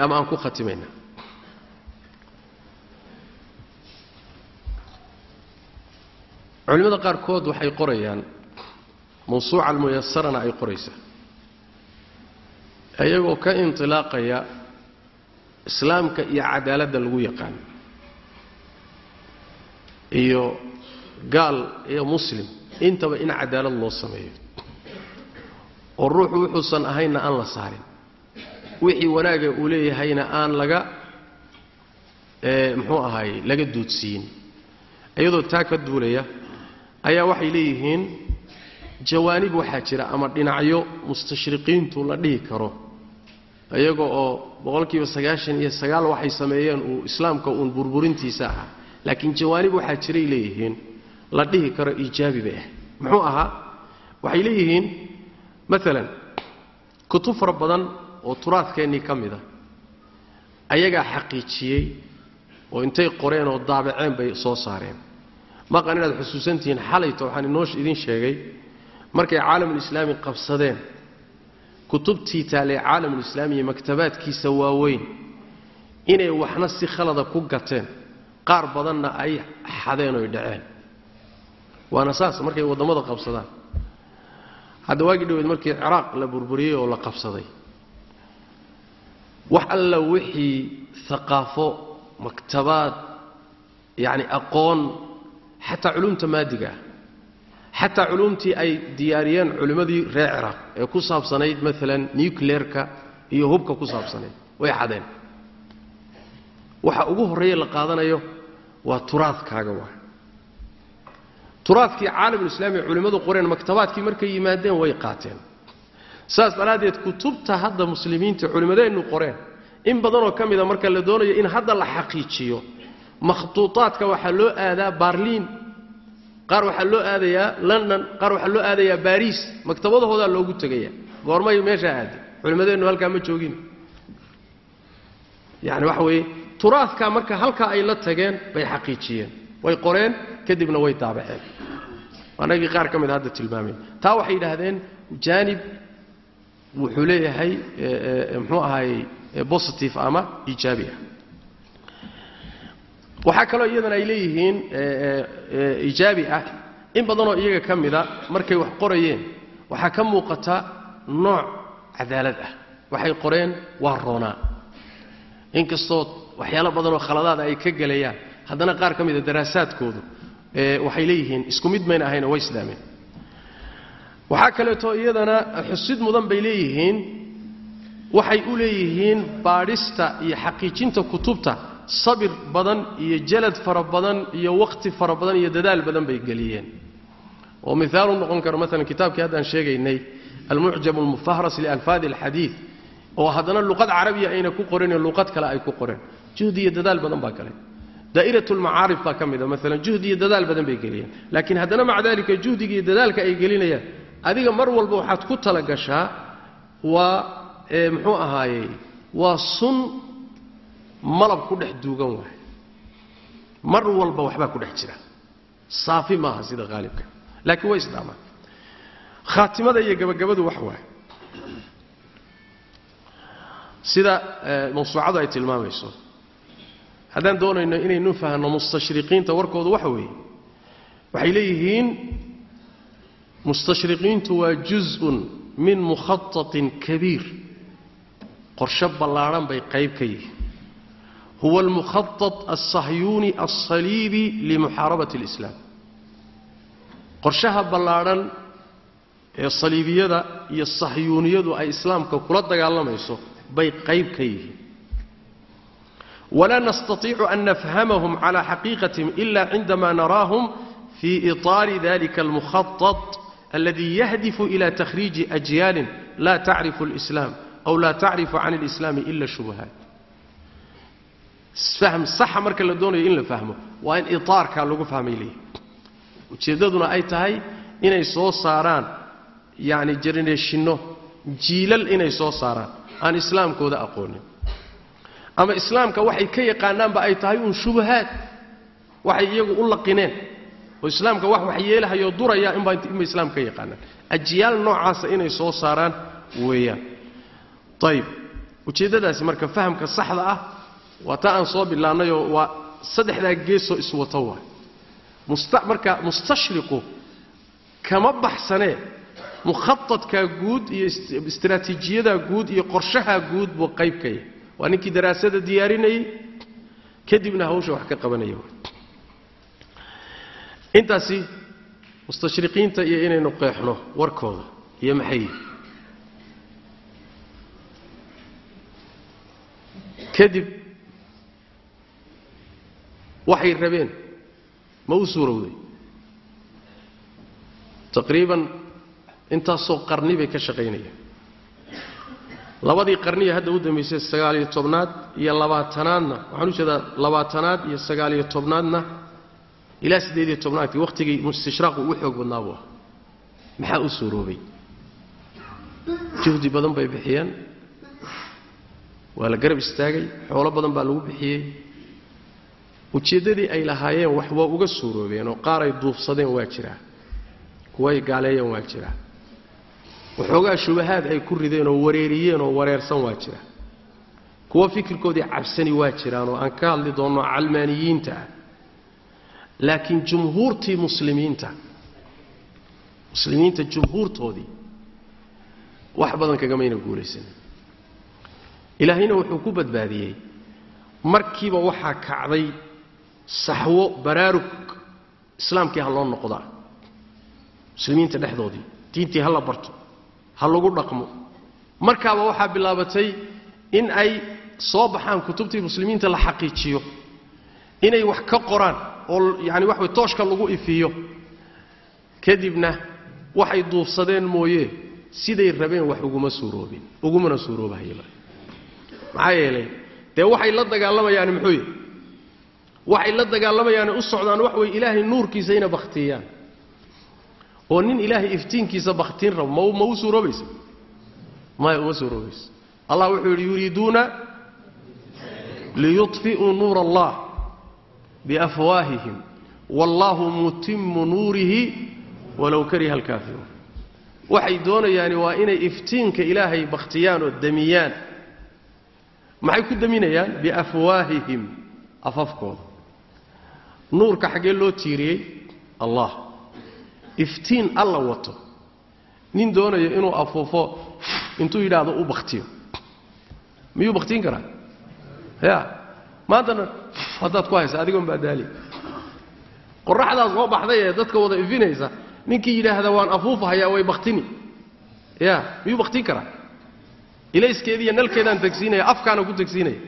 [SPEAKER 1] ama aan ku khatimaynaa. Culimmada qaarkood waxay qorayaan mawsuuca almuyasarana ay qoraysaa. Iyagoo ka indilaaqaya islaamka iyo cadaaladda lagu yaqaan. Iyo gaal iyo muslim intaba in cadaalad loo sameeyo. Oo ruuxu wuxuusan ahaynna aan la saarin wixii wanaaga uu leeyahayna aan laga muxuu ahaay laga duudsiin. Iyadoo taa ka duulaya ayaa waxay leeyihiin jawaanib waxaa jira ama dhinacyo mustashriqiintu la dhihi karo. Iyaga oo boqolkiiba sagaashan iyo sagaal waxay sameeyeen uu islaamka uun burburintiisa ahaa laakiin jawaanib waxaa jiray leeyihiin la dhihi karo iijaabi bay ahay muxuu ahaa? Waxay leeyihiin maalan kutub fara badan oo turaadkeennii ka mid a. Ayagaa xaqiijiyey oo intay qoreen oo daabaceen bay soo saareen. Maqan inaad xusuusantihiin xalayta waxaan inoo idiin sheegay. Markay caalamulislaami qabsadeen kutubtii taalee caalamulislaami iyo maktabaadkiisa waaweyn inay waxna si khalada ku gateen qaar badanna ay xadeen oy dhaceen. Waana saas markay wadammada qabsadaan. Hadda waagii dhaweed markii ciraaq la burburiyey oo la qabsaday wax alla wixii haqaafo maktabaad yacni aqoon xataa culumta maadiga xataa culumtii ay diyaariyeen culimmadii reer ciraaq ee ku saabsanayd maalan nucleerka iyo hubka ku saabsanayd way xadeen. Waxa ugu horreeya la qaadanayo waa turaadkaaga waa. Turaadkii caalamulislaami culimmadu qoreen maktabaadkii markay yimaadeen way qaateen saas daraaddeed kutubta hadda muslimiinta culimmadeennu qoreen. In badanoo ka mida marka la doonayo in hadda la xaqiijiyo. Makhtuutaadka waxaa loo aadaa baarliin qaar waxaa loo aadayaa london. Qaar waxaa loo aadayaa baariis maktabadahoodaa loogu tegaya goormay meeshaa aade culimmadeennu halkaa ma joogin. Yani waxa weeye turaadkaa marka halkaa ay la tageen bay xaqiijiyeen. Way qoreen kadibna way daabaceen. Anagii qaar ka mid hadda tilmaameen. Taa waxay yidhaahdeen jaanib wuxuu leeyahay mxuu ahaayey positive ama iijaabi ah. Waxaa kaloo iyadana ay leeyihiin iijaabi ah. In badanoo iyaga ka mida markay wax qorayeen waxaa ka muuqata nooc cadaalad ah. Waxay qoreen waa roonaa. Inkastoo waxyaalo badanoo khaladaada ay ka gelayaan haddana qaar ka mida daraasaadkoodu waxay leeyihiin isku mid mayna ahayn oo way islaameen waxaa kaleeto iyadana xusid mudan bay leeyihiin. Waxay u leeyihiin baadhista iyo xaqiijinta kutubta. Sabir badan iyo jalad fara badan iyo waqti fara badan iyo dadaal badan bay geliyeen. Oo miaalu noqon karo maalan kitaabkii haddaan sheegaynay almucjam almufahras lialfaadi alxadiid oo haddana luqad carabiya ayna ku qorin luqad kale ay ku qoreen. Juhdi iyo dadaal badan baa galay daa'irat lmacaarif baa ka mida maalan juhdi iyo dadaal badan bay geliyeen. Laakiin haddana maca dalika juhdiga iyo dadaalka ay gelinayaan adiga mar walba waxaad ku talagashaa waa muxuu ahaayey waa sun malab ku dhex duugan waay. Mar walba waxbaa ku dhex jira. Saafi maaha sida haalibka laakiin way isdhaamaan khaatimada iyo gabagabadu wax waay. Sida mawsuucadu ay tilmaamayso. Haddaan doonayno inaynu fahno mustashriqiinta warkoodu waxa weeye. Waxay leeyihiin mustashriqiintu waa juz-un min mukhaatin kabiir qorsho ballaahan bay qayb ka yihiin huwa almukhaad alsahyuuni alsaliibi limuxaarabati اlislaam qorshaha ballaadhan ee saliibiyada iyo sahyuuniyadu ay islaamka kula dagaalamayso bay qayb ka yihiin walaa nastaiicu an nafhamahum cala xaqiiqatihim ila cindama naraahum fii iطaari dalika almukhaad aladii yahdifu ila takhriiji ajyaalin laa tacrifu اlislaam aw laa tacrifu can اlislaami ila shubahaat fahm saxa marka la doonayo in la fahmo waa in iaarkaa lagu fahmay leeyahay ujeeddaduna ay tahay inay soo saaraan yani jarineeshinno jiilal inay soo saaraan aan islaamkooda aqoonin ama islaamka waxay ka yaqaanaanba ay tahay uun shubahaad waxay iyagu u laqineen oo islaamka wax waxyeelahayoo duraya inba inbay islaamka ka yaqaanaan. Ajyaal noocaasa inay soo saaraan weeyaan. Ayib ujeeddadaasi marka fahamka saxda ah waa ta aan soo bilaannayoo waa saddexdaa geesoo iswato musta marka mustashriqu kama baxsanee mukhaadkaa guud iyo istiraatiijiyadaa guud iyo qorshahaa guud buu qayb ka yahay. Waa ninkii daraasada diyaarinayey kadibna hawsha wax ka qabanaya intaasi mustashriqiinta iyo inaynu qeexno warkooda iyo maxay. Kadib waxay rabeen ma u suurowday. Taqriiban intaasoo qarni bay ka shaqaynayeen. Labadii qarniya hadda u dambaysay sagaaliyo tobnaad iyo labaatanaadna waxaan u jeedaa labaatanaad iyo sagaaliyo tobnaadna ilaa siddeed iyo tobnaadkii wakhtigii istishraaqu ugu xoog badnaa buu ah maxaa u suuroobay? Juhdi badan bay bixiyeen. Waa la garab istaagay. Xoolo badan baa lagu bixiyey. Ujeeddadii ay lahaayeen wax waa uga suuroobeen oo qaar ay duufsadeen waa jiraa. Kuwa ay gaaleeyeen waa jiraa. Waxoogaa shubahaad ay ku rideen oo wareeriyeen oo wareersan waa jira kuwa fikirkoodii cabsani waa jiraan oo aan ka hadli doonno calmaaniyiinta ah laakiin jumhuurtii muslimiinta muslimiinta jumhuurtoodii wax badan kagamayna guulaysanin ilaahayna wuxuu ku badbaadiyey markiiba waxaa kacday saxwo baraarug islaamkii ha loo noqdaa. Muslimiinta dhexdoodii diintii ha la barto ha lagu dhaqmo. Markaaba waxaa bilaabatay in ay soo baxaan kutubtii muslimiinta la xaqiijiyo inay wax ka qoraan oo yani waxa way tooshka lagu ifiyo kadibna waxay duufsadeen mooye siday rabeen wax uguma suuroobin ugumana suuroobahayaba maxaa yeelay dee waxay la dagaalamayaani muxuu yihi waxay la dagaalamayaani u socdaan wax way ilaahay nuurkiisa ina bakhtiyaan oo nin ilaahay iftiinkiisa bakhtiin rabo ma ma u suuroobaysa? Maya uma suuroobaysa. Allah wuxuu yidhi yuriiduuna liyuطfi'uu nuura allah biafwaahihim wallaahu mutimmu nuurihi walow kariha alkaafiruun waxay doonayaani waa inay iftiinka ilaahay bakhtiyaan oo damiyaan maxay ku daminayaan biafwaahihim afafkooda nuurka xaggee loo tiiriyey allah iftiin alla wato nin doonayo inuu afuufo intuu yidhaahdo u bakhtiyo miyuu bakhtiin karaa ya maantana haddaad ku haysa adigoon baa daali. Qoraxdaas soo baxday ee dadka wada ifinaysa ninkii yidhaahda waan afuufahayaa way bakhtini. Ya miyuu bakhtiin karaa? Ilayskeediiyo nalkeedaan tegsiinaya afkaana ku tegsiinaya.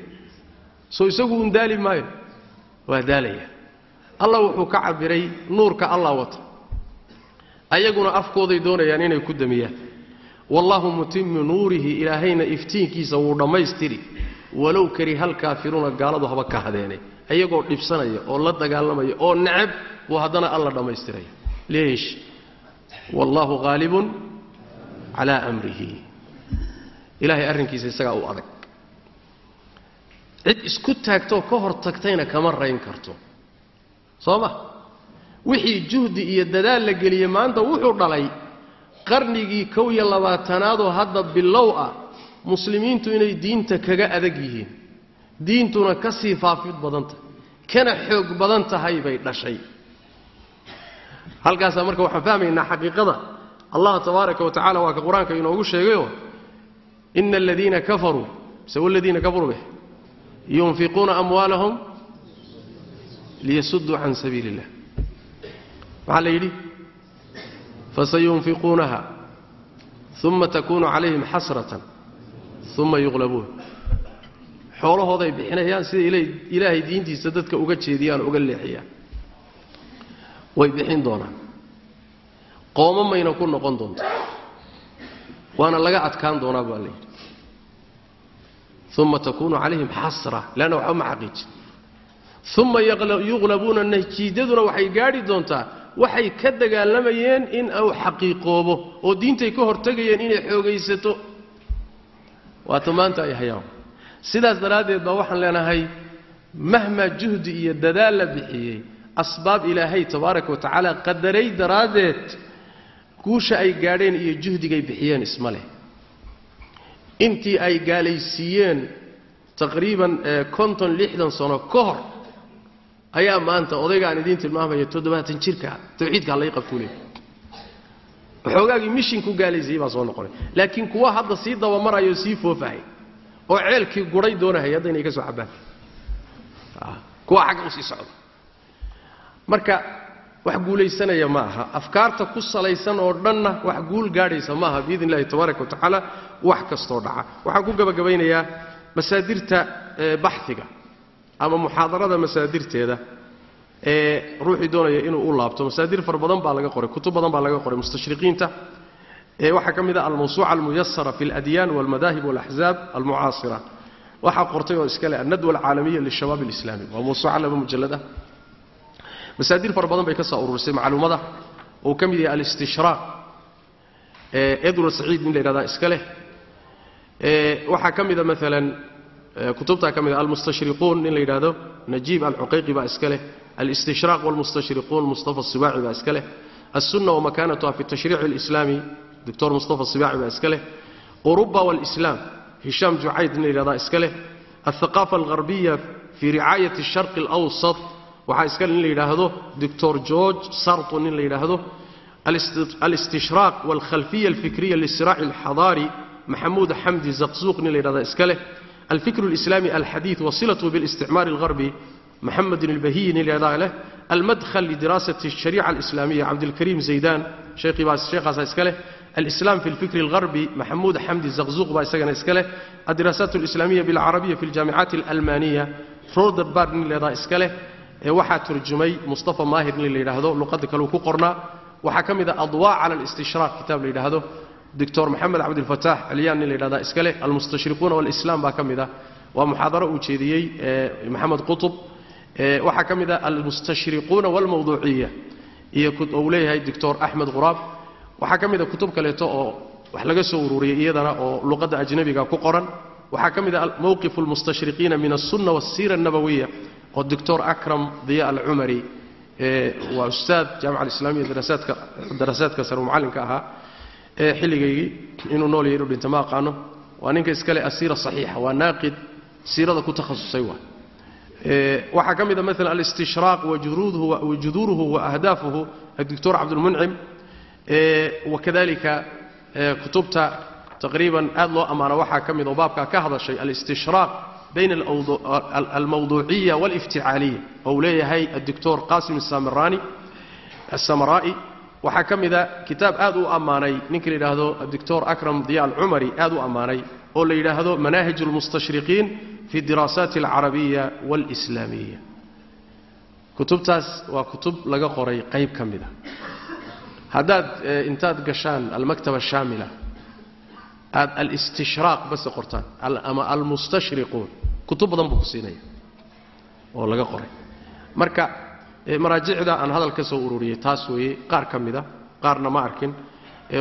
[SPEAKER 1] Soo isagu un daali maayo? Waa daalaya. Allah wuxuu ka cabiray nuurka allah wata. Ayaguna afkooday doonayaan inay ku damiyaan. Wallaahu mutimmu nuurihi ilaahayna iftiinkiisa wuu dhammaystiri. Walow kariha alkaafiruuna gaaladu haba ka hadeene ayagoo dhibsanaya oo la dagaalamaya oo necab buu haddana alla dhammaystiraya leesh wallaahu haalibun calaa amrihi. Ilaahay arrinkiisa isagaa u adag. Cid isku taagtoo ka hor tagtayna kama rayn karto. Soo ma? Wixii juhdi iyo dadaal la geliyey maanta wuxuu dhalay qarnigii kow iyo labaatanaadoo hadda bilow ah muslimiintu inay diinta kaga adag yihiin diintuna ka sii faafid badan tahay kana xoog badan tahay bay dhashay. Halkaasaa marka waxaan fahmaynaa xaqiiqada allah tabaaraka wa tacala waa ka qur'aanka inoogu sheegayo ina aladiina kafaruu mise waladiina kafaruu beh yunfiquuna amwaalahum liyasuduu can sabiili illah maxaa la yidhi fasayunfiquunaha uma takunu calayhim xasratan uma yuqlabuun xoolahooday bixinayaan siday ilaahay diintiisa dadka uga jeediyaan uga leexiyaan. Way bixin doonaan. Qooma mayna ku noqon doonta waana laga adkaan doonaa baa la yidhi. Uma takunu calayhim xasra leanna waxba ma xaqiijin. Uma yuqlabuuna natiijaduna waxay gaadhi doontaa waxay ka dagaalamayeen in uu xaqiiqoobo oo diintay ka hortegayeen inay xoogaysato. Waata maanta ay hayaan sidaas daraaddeed baa waxaan leenahay mahmaa juhdi iyo dadaal la bixiyey asbaab ilaahay tabaaraka wa tacaala qadaray daraaddeed guusha ay gaadheen iyo juhdigay bixiyeen isma leh. Intii ay gaalaysiiyeen taqriiban konton lixdan sano ka hor ayaa maanta odaygaan idiin tilmaamaya toddobaatan jirka tawxiidka hallay qabtuule. Waxoogaagii mishin ku gaalaysiiyey baa soo noqonay. Laakiin kuwa hadda sii dabamarayo sii foofahay oo ceelkii guray doonahaya hadda inay ka soo cabaan kuwa xagga u sii socda. Marka wax guulaysanaya ma aha. Afkaarta ku salaysan oo dhanna wax guul gaadhaysa ma aha biidn illahi tabaaraka wa wax kastoo dhaca. Waxaan ku gabagabaynayaa masaadirta baxiga ama muxaadarada masaadirteeda ee ruuxii doonaya inuu u laabto. Masaadir fara badan baa laga qoray kutub badan baa laga qoray mustashriqiinta waxaa ka mid a almawsuuca almuyasara fi aladyaan walmadaahib walaxzaab almucaasira waxaa qortay oo iskale annadwa alcaalamiya lishabaab alislaami. Waa mawsuuca laba mujalad ah masaadir fara badan bay ka soo macluumada. Uu ka mid yahay alistishraaq edward saciid nin la yidhahdaa iska leh. Waxaa ka mida maalan kutubtaa ka mid a almustashriquun nin la yidhaahdo najiib alcuqayqi baa iska leh. Alistishraaq walmustashriquun mustafa sibaaci baa iska leh. Alsunna wamakanatuha fi tashriici alislaami doctor mustafa sibaaci baa iska leh uruba walislaam hishaam jucayd nin la yidhahdaa iska leh althaqaafa algharbiya fi ricaayati asharqi alawsat waxaa iska nin la yidhaahdo doctor george sarto nin la yidhaahdo alistishraaq walkhalfiya alfikriya lisiraaci alxadaari maxamuud xamdi zaqsuuq nin la yidhahda iska leh alfikr اlislaami alxadiid wasilatu biاlisticmaar اlgarbi maxamedin اlbahiyi nin la yidhahda leh almadkhal lidiraasati الshariica alislaamiya cabdilkariim zaydan sheekhaasa iska leh alislaam fi lfikr algharbi maxamuud xamdi zaqzuq baa isagana iska leh adiraasaat alislaamiya bilcarabiya fi aljaamicaati alalmaniya roderbar nin leedaa iska leh ee waxaa turjumay mustafa maahir nin la yidhaahdo luqadda kaleu ku qornaa waxaa ka mid ah adwaa cala alistishraaq kitaab la yidhaahdo doctor maxamed cabdilfataax celiyaan nin la yidhahda iska leh almustashriquuna walislaam baa ka mid ah waa muxaadaro uu jeediyey maxamed qutub waxaa ka mid ah almustashriquuna waalmawduuciya iyo uu leeyahay doctor axmed quraab waxaa ka mid a kutub kaleeto oo wax laga soo ururiyey iyadana oo luqadda ajnabiga ku qoran waxaa ka mid a mowqifu almustashriqiina min alsunna waasiira annabawiya oo doctor akram diya alcumari waa ustaad jaamica alislaamiya daraasaadka daraasaadka sare uu macallinka ahaa ee xilligaygii inuu nool yahay inuu dhinta ma aqaano waa ninka iskale asiira saxiixa waa naaqid siirada ku takhasusay waa. Waxaa ka mid a maala alistishraaq wajuduuruhu wa ahdaafuhu adoctor cabdulmuncim wakadalika kutubta taqriiban aad loo ammaano waxaa ka mid oo baabkaa ka hadashay alistishraaq bayn almawduuciya walifticaaliya oo uu leeyahay adoctor qasim asamara'i waxaa ka mida kitaab aad u ammaanay ninka la yidhaahdo adoctor akram diya alcumari aad u ammaanay oo la yidhaahdo manaahij اlmustashriqiin fi diraasaati alcarabiya wاlislaamiya kutubtaas waa kutub laga qoray qayb ka mida haddaad intaad gashaan almaktaba shaamila aad alistishraaq base qortaan ama almustashriquun kutub badan buu ku siinaya oo laga qoray. Marka maraajicda aan hadal ka soo ururiyey taas weeye qaar ka mida qaarna ma arkin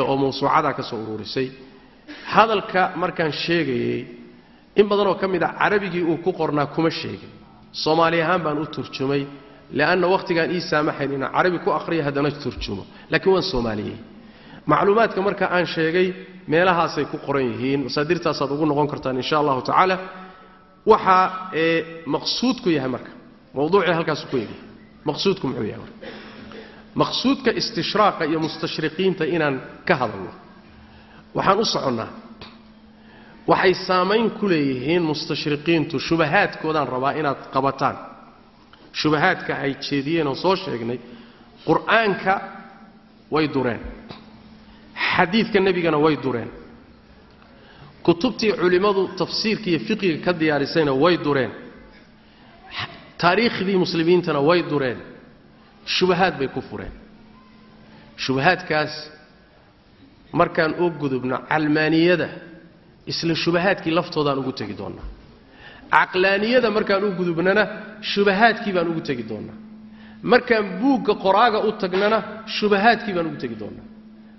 [SPEAKER 1] oo mawsuucadaa ka soo ururisay. Hadalka markaan sheegayey in badanoo ka mid a carabigii uu ku qornaa kuma sheegin. Soomaali ahaan baan u turjumay leanna wakhtigaan ii saamaxayn inaan carabi ku aqhriya haddana turjumo laakiin waan soomaaliyey macluumaadka marka aan sheegay meelahaasay ku qoran yihiin masaadirtaasaad ugu noqon kartaan insha allahu tacaala waxaa maqsuudku yahay marka mawduucii halkaasu ku egay maqsuudku muxuu yahay marka maqsuudka istishraaqa iyo mustashriqiinta inaan ka hadalno waxaan u soconnaa waxay saamayn ku leeyihiin mustashriqiintu shubahaadkoodaan rabaa inaad qabataan shubahaadka ay jeediyeen oo soo sheegnay qur'aanka way dureen. Xadiidka nebigana way dureen. Kutubtii culimmadu tafsiirka iyo fiqiga ka diyaarisayna way dureen. Taariikhdii muslimiintana way dureen. Shubahaad bay ku fureen. Shubahaadkaas markaan u gudubno calmaaniyada isla shubahaadkii laftoodaan ugu tegi doonnaa caqlaaniyada markaan u gudubnana shubahaadkii baan ugu tegi doonnaa. Markaan buugga qoraaga u tagnana shubahaadkii baan ugu tegi doonnaa.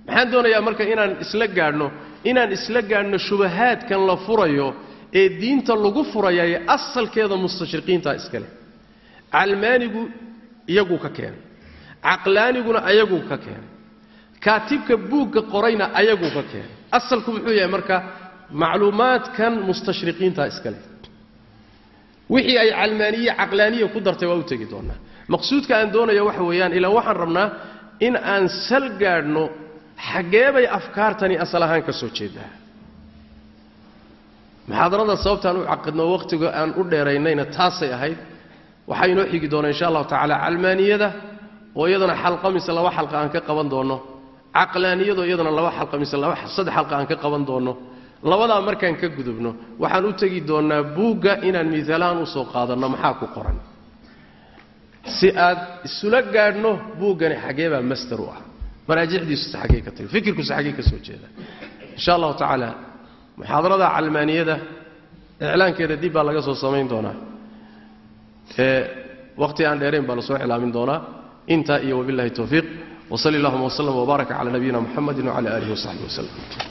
[SPEAKER 1] Maxaan doonayaa marka inaan isla gaadhno inaan isla gaadhno shubahaadkan la furayo ee diinta lagu furayaye asalkeeda mustashriqiinta iskale calmaanigu iyaguu ka keenay caqlaaniguna ayaguu ka keenay kaatibka buugga qorayna ayaguu ka keenay asalku muxuu yahay marka macluumaadkan mustashriqiinta iskale wixii ay calmaaniye caqlaaniya ku dartay waa u tegi doonnaa maqsuudka aan doonaya waxa weeyaan ilaa waxaan rabnaa in aan sal gaadhno xaggee bay afkaartani asal ahaan ka soo jeedaa. Muxaadarada sababtaan u caqidno wakhtiga aan u dheeraynayna taasay ahayd waxaa inoo xigi doona insha allahu tacaala calmaaniyada oo iyadana xalqa mise laba xalqa aan ka qaban doonno caqlaaniyadoo iyadana laba xalqa mise saddex xalqa aan ka qaban doonno labadaa markaan ka gudubno waxaan u tegi doonnaa buugga inaan miisaalahaan u soo qaadanno maxaa ku qoran? Si aad isula gaadhno buuggani xaggee baa master u ah. Maraajicdiisusa xaggey ka tahay fikirkusa xaggey ka soo jeeda. Insha allahu tacaala muxaadarada calmaaniyada iclaankeeda dib baa laga soo samayn doonaa. Ee aan dheerayn baa la soo iclaamin doonaa. Intaa iyo wabillahi towfiiq wsali allahuma wslm wbaaraka cala nabiyina muxamedi wcala alihi wasaxbi waslem